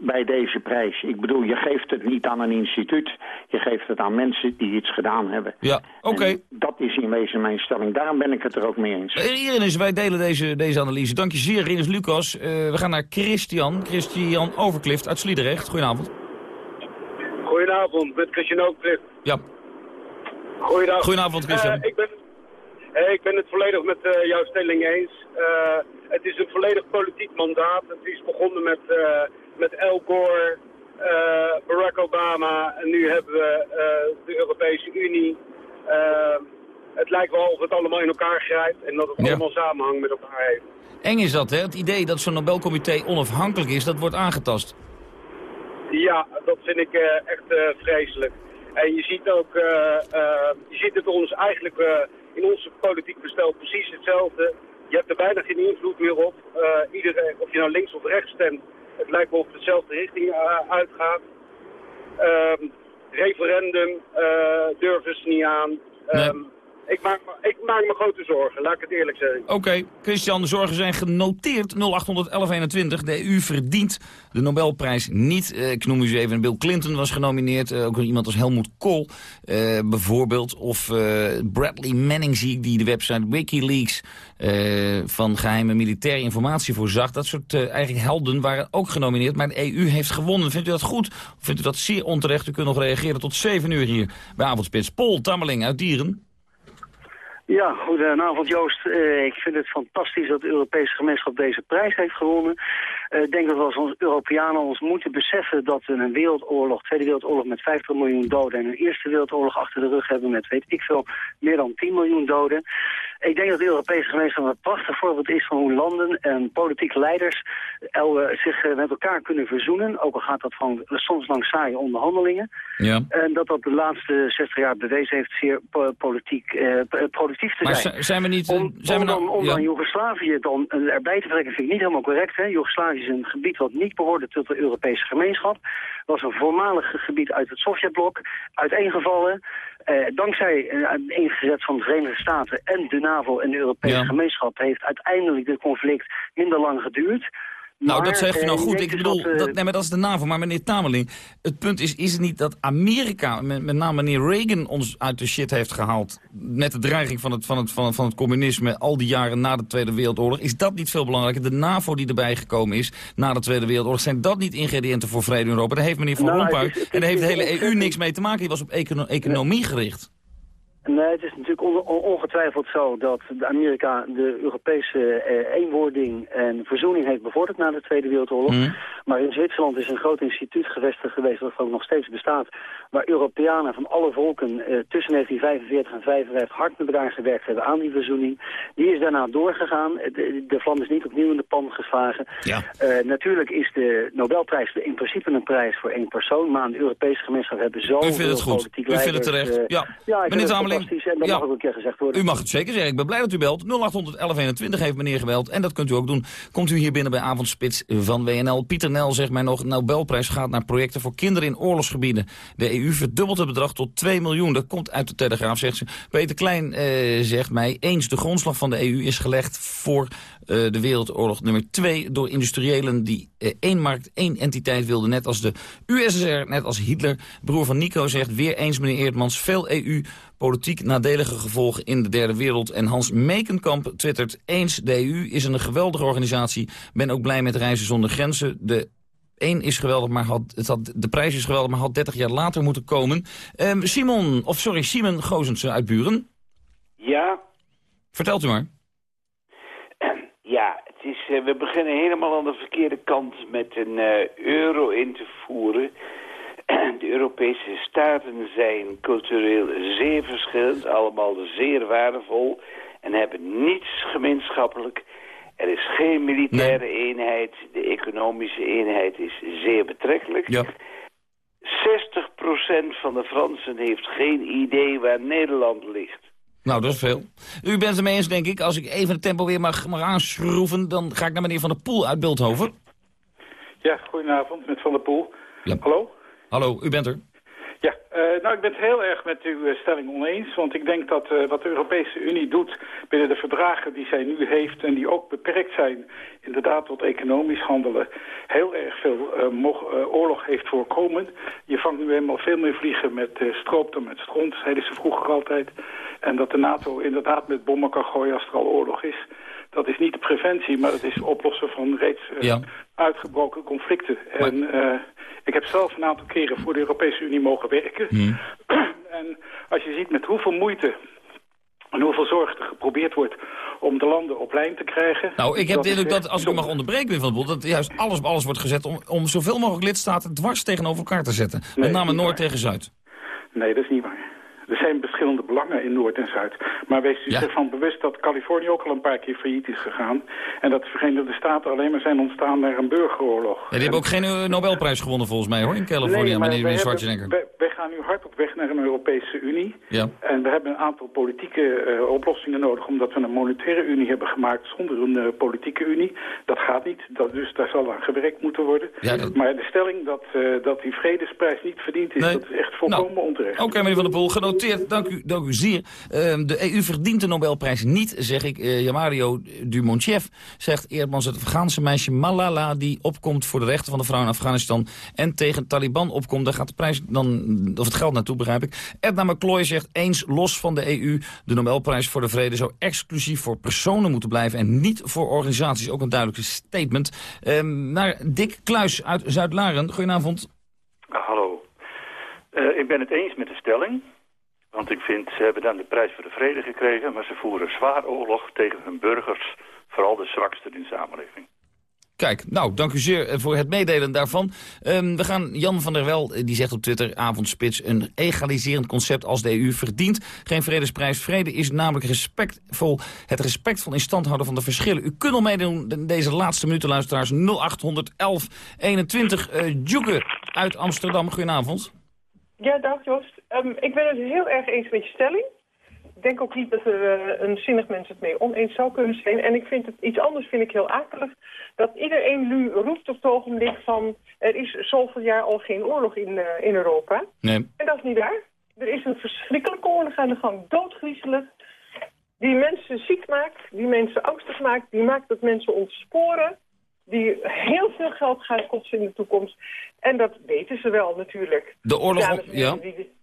Speaker 34: bij deze prijs. Ik bedoel, je geeft het niet aan een instituut. Je geeft het aan mensen die iets gedaan hebben.
Speaker 21: Ja, oké.
Speaker 34: Dat is in wezen mijn stelling. Daarom ben ik het er ook mee eens.
Speaker 21: Eh, Rinus, wij delen deze, deze analyse. Dank je zeer, Rinus Lucas. Eh, we gaan naar Christian. Christian Overklift uit Sliedrecht. Goedenavond.
Speaker 35: Goedenavond, met Christian Ookvliet.
Speaker 21: Ja.
Speaker 35: Goedenavond.
Speaker 21: Goedenavond, Christian.
Speaker 35: Ik, ben, ik ben het volledig met eh, jouw stelling eens. Eh, het is een volledig politiek mandaat. Het is begonnen met, eh, met Al Gore, Barack Obama en nu hebben we de Europese Unie. Het lijkt wel of het allemaal in elkaar grijpt en dat het
Speaker 21: Ja.
Speaker 35: allemaal samenhang met elkaar heeft.
Speaker 21: Eng is dat, hè? Het idee dat zo'n Nobelcomité onafhankelijk is, dat wordt aangetast.
Speaker 35: Ja, dat vind ik echt vreselijk. En je ziet ook, je ziet het ons eigenlijk in onze politiek bestel precies hetzelfde. Je hebt er bijna geen invloed meer op. Eh, iedereen, of je nou links of rechts stemt, het lijkt wel of het dezelfde richting eh, uitgaat. Ehm, referendum eh, durven ze niet aan. Ehm, ik, maak me, ik maak me grote zorgen, laat ik het eerlijk zeggen.
Speaker 21: Oké, Christian, de zorgen zijn genoteerd. 081121. De EU verdient de Nobelprijs niet. Eh, ik noem u ze even. Bill Clinton was genomineerd. Eh, ook iemand als Helmut Kohl eh, bijvoorbeeld. Of Bradley Manning zie ik, die de website Wikileaks van geheime militaire informatie voorzag. Dat soort eigenlijk helden waren ook genomineerd. Maar de EU heeft gewonnen. Vindt u dat goed? Of vindt u dat zeer onterecht? U kunt nog reageren tot 7 uur hier bij Avondspits. Paul Tammeling uit Dieren.
Speaker 36: Ja, goedenavond Joost. Uh, ik vind het fantastisch dat de Europese gemeenschap deze prijs heeft gewonnen. Uh, ik denk dat we als Europeanen ons moeten beseffen dat we een wereldoorlog, Tweede Wereldoorlog met 50 miljoen doden en een Eerste Wereldoorlog achter de rug hebben met weet ik veel, meer dan 10 miljoen doden. Ik denk dat de Europese gemeenschap een prachtig voorbeeld is van hoe landen en politieke leiders zich eh, met elkaar kunnen verzoenen. Ook al gaat dat van soms langs saaie onderhandelingen. Ja. En dat dat de laatste 60 jaar bewezen heeft zeer politiek, eh, productief te
Speaker 21: maar
Speaker 36: zijn.
Speaker 21: zijn we niet...
Speaker 36: Om,
Speaker 21: zijn we nou,
Speaker 36: dan, om dan Joegoslavië dan erbij te trekken vind ik niet helemaal correct. Hè? Joegoslavië is een gebied wat niet behoorde tot de Europese gemeenschap. was een voormalig gebied uit het Sovjetblok, uiteengevallen. Eh, dankzij een uh, ingezet van de Verenigde Staten en de NAVO en de Europese gemeenschap heeft uiteindelijk dit conflict minder lang geduurd.
Speaker 21: Nou, dat zegt u
Speaker 36: eh,
Speaker 21: nou goed. Ik bedoel,
Speaker 36: dat, eh,
Speaker 21: dat, nee, maar dat is de NAVO. Maar meneer Tamerling, het punt is, is het niet dat Amerika, met, met name meneer Reagan, ons uit de shit heeft gehaald... met de dreiging van het, van, het, van, het, van het communisme al die jaren na de Tweede Wereldoorlog... is dat niet veel belangrijker? De NAVO die erbij gekomen is na de Tweede Wereldoorlog... zijn dat niet ingrediënten voor vrede in Europa? Daar heeft meneer Van
Speaker 36: Nou,
Speaker 21: Rompuy en daar heeft de hele EU niks mee te maken. Die was op econo- economie gericht.
Speaker 36: Nee, het is natuurlijk on- on- ongetwijfeld zo dat de Amerika de Europese eh, eenwording en verzoening heeft bevorderd na de Tweede Wereldoorlog.
Speaker 21: Mhm.
Speaker 36: Maar in Zwitserland is een groot instituut gevestigd geweest, dat ook nog steeds bestaat, waar Europeanen van alle volken eh, tussen 1945 en 1955 hard met elkaar gewerkt hebben aan die verzoening. Die is daarna doorgegaan. Eh, De, de vlam is niet opnieuw in de pan geslagen.
Speaker 21: Ja.
Speaker 36: Eh, natuurlijk is de Nobelprijs in principe een prijs voor één persoon, maar de Europese gemeenschap hebben zoveel
Speaker 21: U vindt het goed. U vindt het
Speaker 36: leiders,
Speaker 21: terecht.
Speaker 36: eh,
Speaker 21: Ja.
Speaker 36: ja ik
Speaker 21: Meneer
Speaker 36: fantastisch en dat
Speaker 21: ja.
Speaker 36: mag ook een keer gezegd worden.
Speaker 21: U mag het zeker zeggen. Ik ben blij dat u belt. 0800 1121 heeft meneer gebeld. En dat kunt u ook doen. Komt u hier binnen bij Avondspits van WNL. Pieter Nel zegt mij nog, Nobelprijs gaat naar projecten voor kinderen in oorlogsgebieden. De EU verdubbelt het bedrag tot 2 miljoen. Dat komt uit de Telegraaf, zegt ze. Peter Klein eh, zegt mij, eens de grondslag van de EU is gelegd voor eh, de Wereldoorlog nummer 2 door industriëlen die eh, één markt, één entiteit wilden. Net als de USSR, net als Hitler. Broer van Nico zegt weer eens, meneer Eerdmans, veel EU politiek nadelige gevolgen in de derde wereld. En Hans Mekenkamp twittert eens, de EU is een geweldige organisatie. Ben ook blij met Reizen zonder Grenzen. De één is geweldig, maar had, het had, de prijs is geweldig, maar had 30 jaar later moeten komen. Ehm, Simon, of sorry, Simon Gozensen uit Buren.
Speaker 37: Ja,
Speaker 21: Vertelt u maar.
Speaker 37: We beginnen helemaal aan de verkeerde kant met een eh, euro in te voeren. *clears throat* De Europese staten zijn cultureel zeer verschillend, allemaal zeer waardevol en hebben niets gemeenschappelijk. Er is geen militaire eenheid, de economische eenheid is zeer betrekkelijk.
Speaker 21: Ja.
Speaker 37: 60% van de Fransen heeft geen idee waar Nederland ligt.
Speaker 21: Nou, dat is veel. U bent het mee eens, denk ik. Als ik even het tempo weer mag, mag aanschroeven... dan ga ik naar meneer Van der Poel uit Beeldhoven.
Speaker 38: Ja, goedenavond met Van der Poel. Hallo?
Speaker 21: Hallo, u bent er.
Speaker 38: Ja, eh, nou ik ben het heel erg met uw eh, stelling oneens. Want ik denk dat eh, wat de Europese Unie doet binnen de verdragen die zij nu heeft... en die ook beperkt zijn inderdaad tot economisch handelen... heel erg veel oorlog heeft voorkomen. Je vangt nu eenmaal veel meer vliegen met stroop dan met stront, zeiden ze vroeger altijd. En dat de NATO inderdaad met bommen kan gooien als er al oorlog is... Dat is niet de preventie, maar het is het oplossen van reeds eh,
Speaker 21: Ja.
Speaker 38: uitgebroken conflicten. En eh, ik heb zelf een aantal keren voor de Europese Unie mogen werken.
Speaker 21: Hmm. *clears throat*
Speaker 38: en als je ziet met hoeveel moeite en hoeveel zorg er geprobeerd wordt om de landen op lijn te krijgen.
Speaker 21: Nou, ik heb de indruk dat, als ik mag onderbreken, meneer Van Poel... dat juist alles op alles wordt gezet om, om zoveel mogelijk lidstaten dwars tegenover elkaar te zetten.
Speaker 38: Nee,
Speaker 21: Met name Noord tegen Zuid.
Speaker 38: Nee, dat is niet waar. Er zijn verschillende belangen in Noord en Zuid. Maar wees u
Speaker 21: Ja.
Speaker 38: zich van bewust dat Californië ook al een paar keer failliet is gegaan. En dat de Verenigde Staten alleen maar zijn ontstaan naar een burgeroorlog.
Speaker 21: Ja, die hebben ook geen eh, Nobelprijs gewonnen volgens mij, hoor, in Californië,
Speaker 38: Nee,
Speaker 21: meneer, meneer Schwarzenegger.
Speaker 38: Wij, wij gaan nu hard op weg naar een Europese Unie.
Speaker 21: Ja.
Speaker 38: En we hebben een aantal politieke eh, oplossingen nodig... omdat we een monetaire unie hebben gemaakt zonder een eh, politieke unie. Dat gaat niet, dat, dus daar zal aan gewerkt moeten worden.
Speaker 21: Ja, dat-
Speaker 38: Maar de stelling dat, dat die vredesprijs niet verdiend is...
Speaker 21: Nee.
Speaker 38: dat is echt volkomen
Speaker 21: Nou,
Speaker 38: onterecht.
Speaker 21: Oké, meneer Van der Poel, Dank u, dank u zeer. Ehm, de EU verdient de Nobelprijs niet, zeg ik. Eh Jamario Dumontjev zegt Eerdmans het Afghaanse meisje Malala... die opkomt voor de rechten van de vrouw in Afghanistan... en tegen Taliban opkomt. Daar gaat de prijs dan, of het geld naartoe, begrijp ik. Edna McCloy zegt eens los van de EU... de Nobelprijs voor de vrede zou exclusief voor personen moeten blijven... en niet voor organisaties. Ook een duidelijke statement. Ehm, naar Dick Kluis uit Zuid-Laren. Goedenavond.
Speaker 39: Hallo. Eh, ik ben het eens met de stelling.
Speaker 40: Want ik vind, ze hebben dan de prijs voor de vrede gekregen... maar ze voeren zwaar oorlog tegen hun burgers, vooral de zwaksten in de samenleving.
Speaker 21: Kijk, nou, dank u zeer eh, voor het meedelen daarvan. Ehm, we gaan Jan van der Wel, eh, die zegt op Twitter... avondspits, een egaliserend concept als de EU verdient. Geen vredesprijs. Vrede is namelijk respectvol, het respectvol in stand houden van de verschillen. U kunt al meedoen in deze laatste minuten, luisteraars. 0811 21. Uh, Joeke uit Amsterdam, goedenavond.
Speaker 41: Ja, dag Joost. Um, ik ben het heel erg eens met je stelling. Ik denk ook niet dat er uh, een zinnig mens het mee oneens zou kunnen zijn. En ik vind het iets anders vind ik heel akelig. Dat iedereen nu roept op het ogenblik van... er is zoveel jaar al geen oorlog in, uh, in Europa.
Speaker 21: Nee.
Speaker 41: En dat is niet waar. Er is een verschrikkelijke oorlog aan de gang. Doodgriezelig. Die mensen ziek maakt. Die mensen angstig maakt. Die maakt dat mensen ontsporen. Die heel veel geld gaan kosten in de toekomst. En dat weten ze wel natuurlijk.
Speaker 21: De oorlog, ja.
Speaker 41: Die,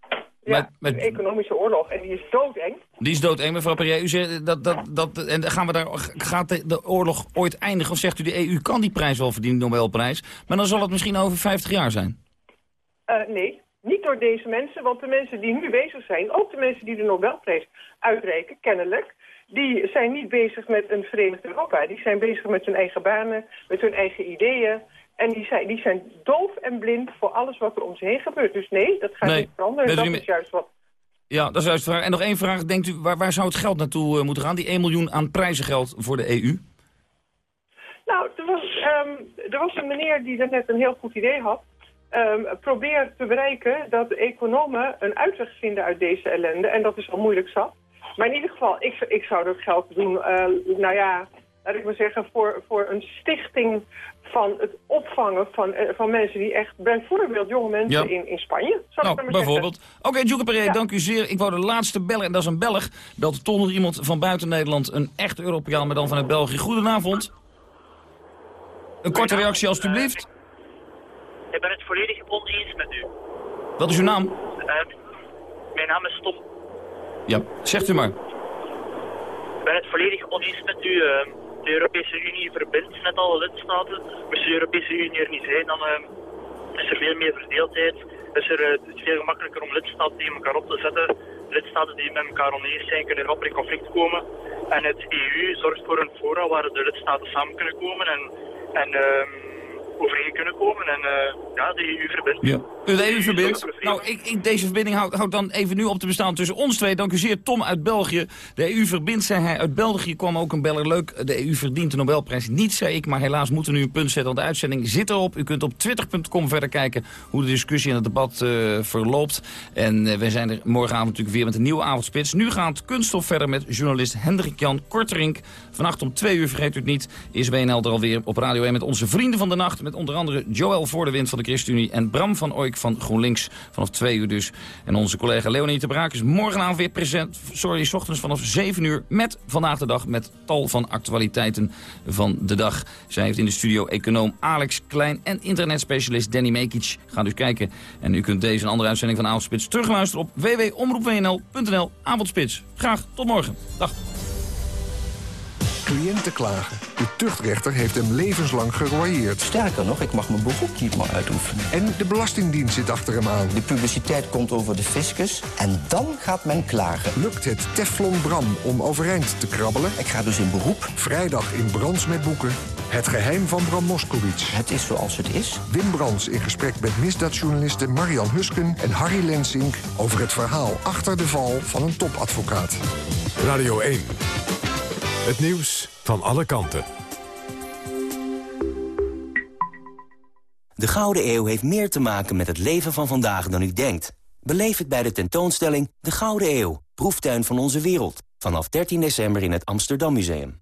Speaker 41: ja, met, met... economische oorlog. En die is doodeng.
Speaker 21: Die is doodeng, mevrouw Perrier. U zegt dat, dat, dat, en gaan we daar, gaat de, de, oorlog ooit eindigen? Of zegt u de EU kan die prijs wel verdienen, de Nobelprijs? Maar dan zal het misschien over 50 jaar zijn.
Speaker 41: Uh, nee, niet door deze mensen. Want de mensen die nu bezig zijn, ook de mensen die de Nobelprijs uitreiken, kennelijk... die zijn niet bezig met een Verenigd Europa. Die zijn bezig met hun eigen banen, met hun eigen ideeën... En die zijn, die zijn doof en blind voor alles wat er om ze heen gebeurt. Dus nee, dat gaat niet veranderen. Dat is juist wat...
Speaker 21: Ja, dat is juist de vraag. En nog één vraag. Denkt u, waar, waar zou het geld naartoe uh, moeten gaan? Die 1 miljoen aan prijzengeld voor de EU?
Speaker 41: Nou, er was, um, er was een meneer die net een heel goed idee had. Um, probeer te bereiken dat de economen een uitweg vinden uit deze ellende. En dat is al moeilijk zat. Maar in ieder geval, ik, ik zou dat geld doen, uh, nou ja, laat ik maar zeggen, voor, voor een stichting van het opvangen van, uh, van mensen die echt, bijvoorbeeld jonge mensen ja. in, in Spanje. Zou
Speaker 21: nou, bijvoorbeeld. Oké, okay, Joeke Perret, ja. dank u zeer. Ik wou de laatste bellen, en dat is een Belg. Belt toch nog iemand van buiten Nederland, een echte Europeaan, maar dan vanuit België. Goedenavond. Een korte reactie alstublieft.
Speaker 39: Ik ben het volledig oneens met u.
Speaker 21: Wat is uw naam?
Speaker 39: Uh, mijn naam is Tom.
Speaker 21: Ja, zegt u maar.
Speaker 39: Ik ben het volledig oneens met u. Uh, de Europese Unie verbindt met alle lidstaten. Moest de Europese Unie er niet zijn, dan uh, is er veel meer verdeeldheid. Is er uh, veel gemakkelijker om lidstaten tegen elkaar op te zetten. Lidstaten die met elkaar oneens zijn, kunnen erop in conflict komen. En het EU zorgt voor een fora waar de lidstaten samen kunnen komen en, en overeen kunnen komen. En uh, ja, de EU verbindt.
Speaker 21: Ja. De EU verbindt. Nou, ik, ik, deze verbinding houdt houd dan even nu op te bestaan tussen ons twee. Dank u zeer, Tom uit België. De EU verbindt, zei hij. Uit België kwam ook een beller. Leuk, de EU verdient de Nobelprijs niet, zei ik. Maar helaas moeten we nu een punt zetten, want de uitzending zit erop. U kunt op twitter.com verder kijken hoe de discussie en het debat uh, verloopt. En uh, wij zijn er morgenavond natuurlijk weer met een nieuwe avondspits. Nu gaat Kunststof verder met journalist Hendrik Jan Korterink. Vannacht om twee uur, vergeet u het niet, is WNL er alweer op Radio 1 met onze vrienden van de nacht. Met onder andere Joël Voordewind van de ChristenUnie en Bram van Ooyk van GroenLinks. Vanaf twee uur dus. En onze collega Leonie de Braak is morgenavond weer present. Sorry, s ochtends vanaf 7 uur met Vandaag de Dag. Met tal van actualiteiten van de dag. Zij heeft in de studio econoom Alex Klein en internetspecialist Danny Mekic. Ga dus kijken. En u kunt deze en andere uitzending van Avondspits terugluisteren op www.omroepwnl.nl Avondspits. Graag tot morgen. Dag.
Speaker 1: Cliënten klagen. De tuchtrechter heeft hem levenslang geroyeerd.
Speaker 42: Sterker nog, ik mag mijn beroep niet meer uitoefenen.
Speaker 1: En de Belastingdienst zit achter hem aan.
Speaker 42: De publiciteit komt over de fiscus en dan gaat men klagen.
Speaker 1: Lukt het Teflon Bram om overeind te krabbelen?
Speaker 42: Ik ga dus in beroep.
Speaker 1: Vrijdag in Brands met Boeken. Het geheim van Bram Moskowitz.
Speaker 42: Het is zoals het is.
Speaker 1: Wim Brands in gesprek met misdaadjournalisten Marian Husken en Harry Lensink... over het verhaal achter de val van een topadvocaat. Radio 1. Het nieuws van alle kanten.
Speaker 43: De Gouden Eeuw heeft meer te maken met het leven van vandaag dan u denkt. Beleef het bij de tentoonstelling De Gouden Eeuw, proeftuin van onze wereld. Vanaf 13 december in het Amsterdam Museum.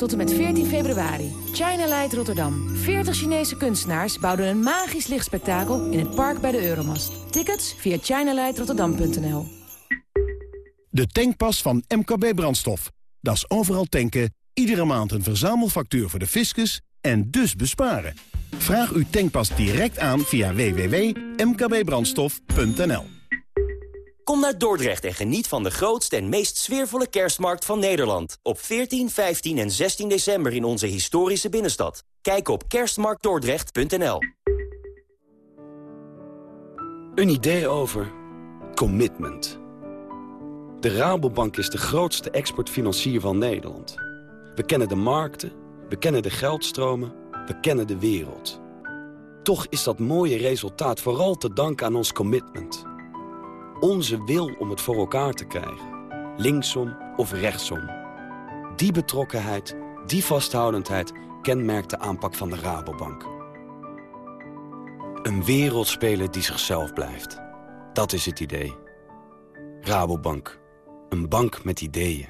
Speaker 44: Tot en met 14 februari. China Light Rotterdam. 40 Chinese kunstenaars bouwden een magisch lichtspektakel in het park bij de Euromast. Tickets via chinalightrotterdam.nl
Speaker 45: De tankpas van MKB Brandstof.
Speaker 46: Dat is overal tanken, iedere maand een verzamelfactuur voor de fiscus en dus besparen. Vraag uw tankpas direct aan via www.mkbbrandstof.nl.
Speaker 43: Kom naar Dordrecht en geniet van de grootste en meest sfeervolle kerstmarkt van Nederland. Op 14, 15 en 16 december in onze historische binnenstad. Kijk op kerstmarktdordrecht.nl
Speaker 35: Een idee over commitment. De Rabobank is de grootste exportfinancier van Nederland. We kennen de markten, we kennen de geldstromen, we kennen de wereld. Toch is dat mooie resultaat vooral te danken aan ons commitment. Onze wil om het voor elkaar te krijgen. Linksom of rechtsom. Die betrokkenheid, die vasthoudendheid kenmerkt de aanpak van de Rabobank. Een wereldspeler die zichzelf blijft. Dat is het idee. Rabobank. Een bank met ideeën.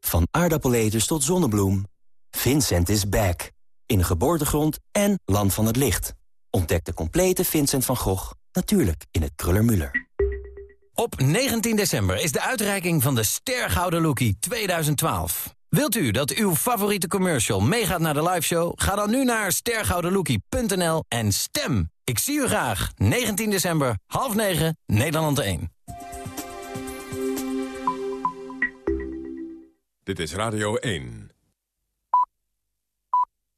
Speaker 43: Van aardappeleters tot zonnebloem. Vincent is back. In geboortegrond en land van het licht. Ontdek de complete Vincent van Gogh, natuurlijk in het Kruller-Müller.
Speaker 23: Op 19 december is de uitreiking van de Stergouden Lookie 2012. Wilt u dat uw favoriete commercial meegaat naar de liveshow? Ga dan nu naar stergoudenlookie.nl en stem. Ik zie u graag. 19 december, half 9, Nederland 1.
Speaker 1: Dit is Radio 1.